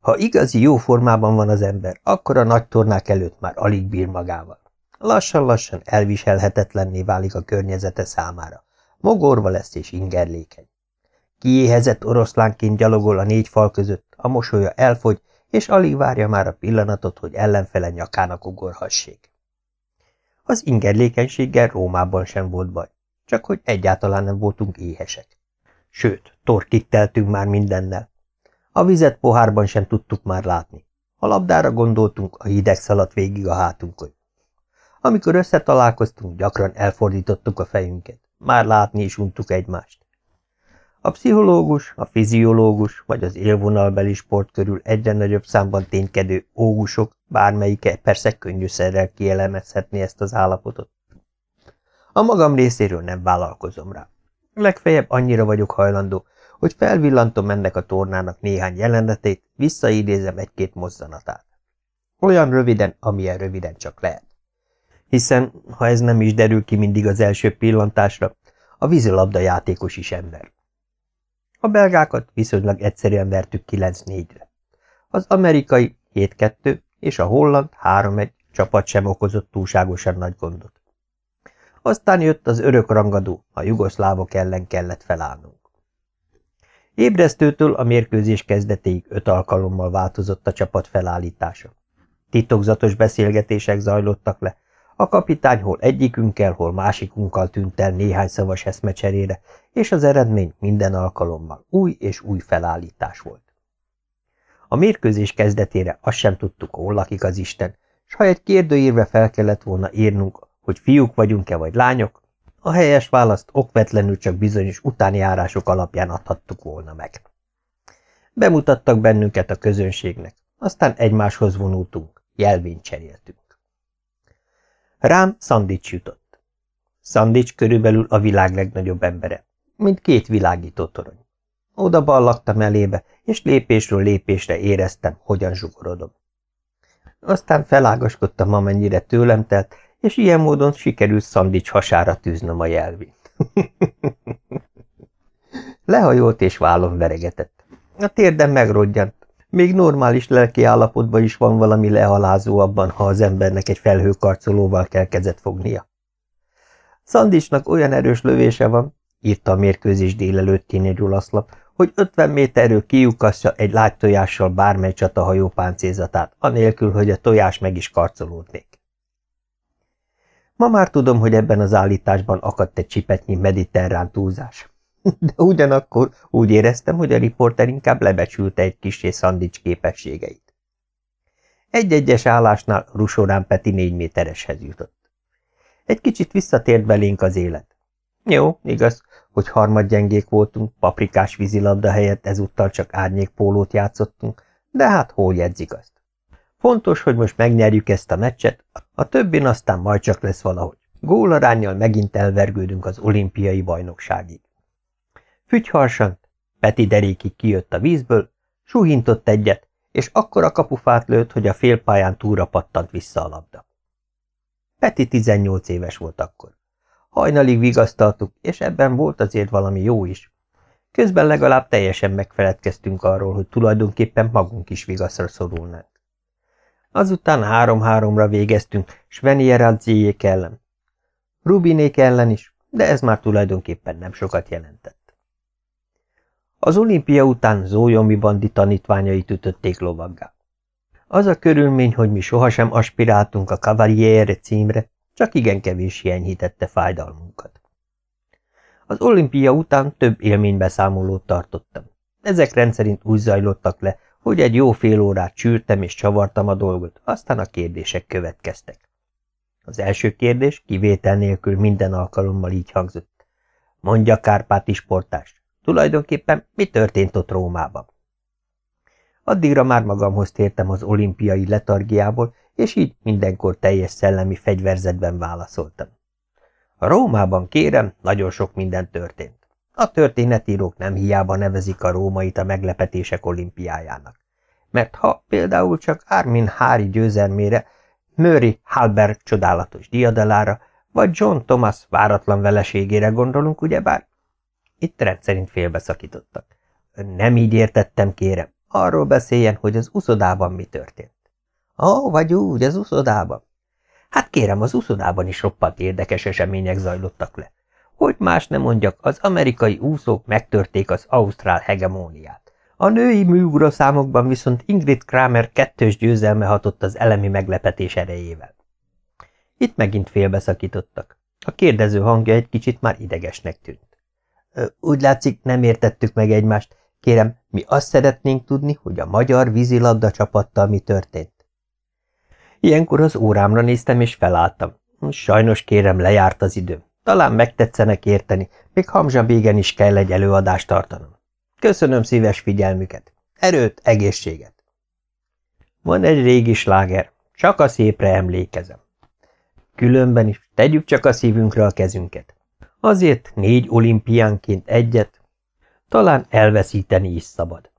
Ha igazi jó formában van az ember, akkor a nagy tornák előtt már alig bír magával. Lassan-lassan elviselhetetlenné válik a környezete számára. Mogorva lesz és ingerlékeny. Kiéhezett oroszlánként gyalogol a négy fal között, a mosolya elfogy, és alig várja már a pillanatot, hogy ellenfele nyakának ugorhassék. Az ingerlékenységgel Rómában sem volt baj, csak hogy egyáltalán nem voltunk éhesek. Sőt, torkig teltünk már mindennel. A vizet pohárban sem tudtuk már látni. A labdára gondoltunk, a hideg szaladt végig a hátunkon. Amikor összetalálkoztunk, gyakran elfordítottuk a fejünket. Már látni is untuk egymást. A pszichológus, a fiziológus vagy az élvonalbeli sport körül egyre nagyobb számban ténykedő ógusok bármelyike persze könnyűszerrel kielemezhetné ezt az állapotot. A magam részéről nem vállalkozom rá. Legfeljebb annyira vagyok hajlandó, hogy felvillantom ennek a tornának néhány jelenetét, visszaidézem egy-két mozzanatát. Olyan röviden, amilyen röviden csak lehet hiszen, ha ez nem is derül ki mindig az első pillantásra, a vízilabda játékos is ember. A belgákat viszonylag egyszerűen vertük 9-4-re. Az amerikai 7-2 és a holland 3-1 csapat sem okozott túlságosan nagy gondot. Aztán jött az örök rangadó, a jugoszlávok ellen kellett felállnunk. Ébresztőtől a mérkőzés kezdetéig öt alkalommal változott a csapat felállítása. Titokzatos beszélgetések zajlottak le, a kapitány hol egyikünkkel, hol másikunkkal tűnt el néhány szavas eszmecserére, és az eredmény minden alkalommal új és új felállítás volt. A mérkőzés kezdetére azt sem tudtuk, hol lakik az Isten, s ha egy kérdőírve fel kellett volna írnunk, hogy fiúk vagyunk-e vagy lányok, a helyes választ okvetlenül csak bizonyos utánjárások alapján adhattuk volna meg. Bemutattak bennünket a közönségnek, aztán egymáshoz vonultunk, jelvényt cseréltünk. Rám Szandics jutott. Szandics körülbelül a világ legnagyobb embere, mint két világító torony. Oda ballaktam elébe, és lépésről lépésre éreztem, hogyan zsugorodom. Aztán felágaskodtam, amennyire tőlem telt, és ilyen módon sikerült szandics hasára tűznöm a jelvét. <laughs> Lehajolt és vállon veregetett. A térdem megrodjant. Még normális lelki állapotban is van valami lehalázó abban, ha az embernek egy felhőkarcolóval kell kezet fognia. Szandicsnak olyan erős lövése van, írta a mérkőzés délelőttén egy olaszlap, hogy 50 méterről kiukassa egy lágytojással bármely csatahajó páncélzatát, anélkül, hogy a tojás meg is karcolódnék. Ma már tudom, hogy ebben az állításban akadt egy csipetnyi mediterrán túlzás. <laughs> De ugyanakkor úgy éreztem, hogy a riporter inkább lebecsülte egy kisé szandics képességeit. Egy-egyes állásnál Rusorán Peti négy métereshez jutott. Egy kicsit visszatért belénk az élet. Jó, igaz, hogy harmadgyengék voltunk, paprikás vízilabda helyett ezúttal csak árnyékpólót játszottunk, de hát hol jegyzik azt? Fontos, hogy most megnyerjük ezt a meccset, a többin aztán majd csak lesz valahogy. Gólarányjal megint elvergődünk az olimpiai bajnokságig. Fügyharsant, Peti derékig kijött a vízből, suhintott egyet, és akkor a kapufát lőtt, hogy a félpályán túra pattant vissza a labda. Peti 18 éves volt akkor. Hajnalig vigasztaltuk, és ebben volt azért valami jó is. Közben legalább teljesen megfeledkeztünk arról, hogy tulajdonképpen magunk is vigaszra szorulnánk. Azután három-háromra végeztünk Svenierazzéjék ellen. Rubinék ellen is, de ez már tulajdonképpen nem sokat jelentett. Az olimpia után Zójomi bandi tanítványait ütötték lovaggá. Az a körülmény, hogy mi sohasem aspiráltunk a Cavaliere címre, csak igen kevés enyhítette fájdalmunkat. Az olimpia után több élménybeszámolót tartottam. Ezek rendszerint úgy zajlottak le, hogy egy jó fél órát csűrtem és csavartam a dolgot, aztán a kérdések következtek. Az első kérdés kivétel nélkül minden alkalommal így hangzott. Mondja Kárpáti sportás, tulajdonképpen mi történt ott Rómában? Addigra már magamhoz tértem az olimpiai letargiából, és így mindenkor teljes szellemi fegyverzetben válaszoltam. A Rómában, kérem, nagyon sok minden történt. A történetírók nem hiába nevezik a rómait a meglepetések olimpiájának. Mert ha például csak Armin Hári győzelmére, Murray Halberg csodálatos diadalára, vagy John Thomas váratlan veleségére gondolunk, ugyebár? Itt rendszerint félbeszakítottak. Nem így értettem, kérem. Arról beszéljen, hogy az uszodában mi történt. Ó, vagy úgy, az uszodában. Hát kérem, az uszodában is roppant érdekes események zajlottak le. Hogy más nem mondjak, az amerikai úszók megtörték az ausztrál hegemóniát. A női műúra számokban viszont Ingrid Kramer kettős győzelme hatott az elemi meglepetés erejével. Itt megint félbeszakítottak. A kérdező hangja egy kicsit már idegesnek tűnt. Úgy látszik, nem értettük meg egymást. Kérem, mi azt szeretnénk tudni, hogy a magyar vízilabda csapattal mi történt. Ilyenkor az órámra néztem, és felálltam. Sajnos kérem, lejárt az időm. Talán megtetszenek érteni, még Hamzsa bégen is kell egy előadást tartanom. Köszönöm szíves figyelmüket. Erőt, egészséget. Van egy régi sláger, csak a szépre emlékezem. Különben is tegyük csak a szívünkre a kezünket. Azért négy olimpiánként egyet, talán elveszíteni is szabad.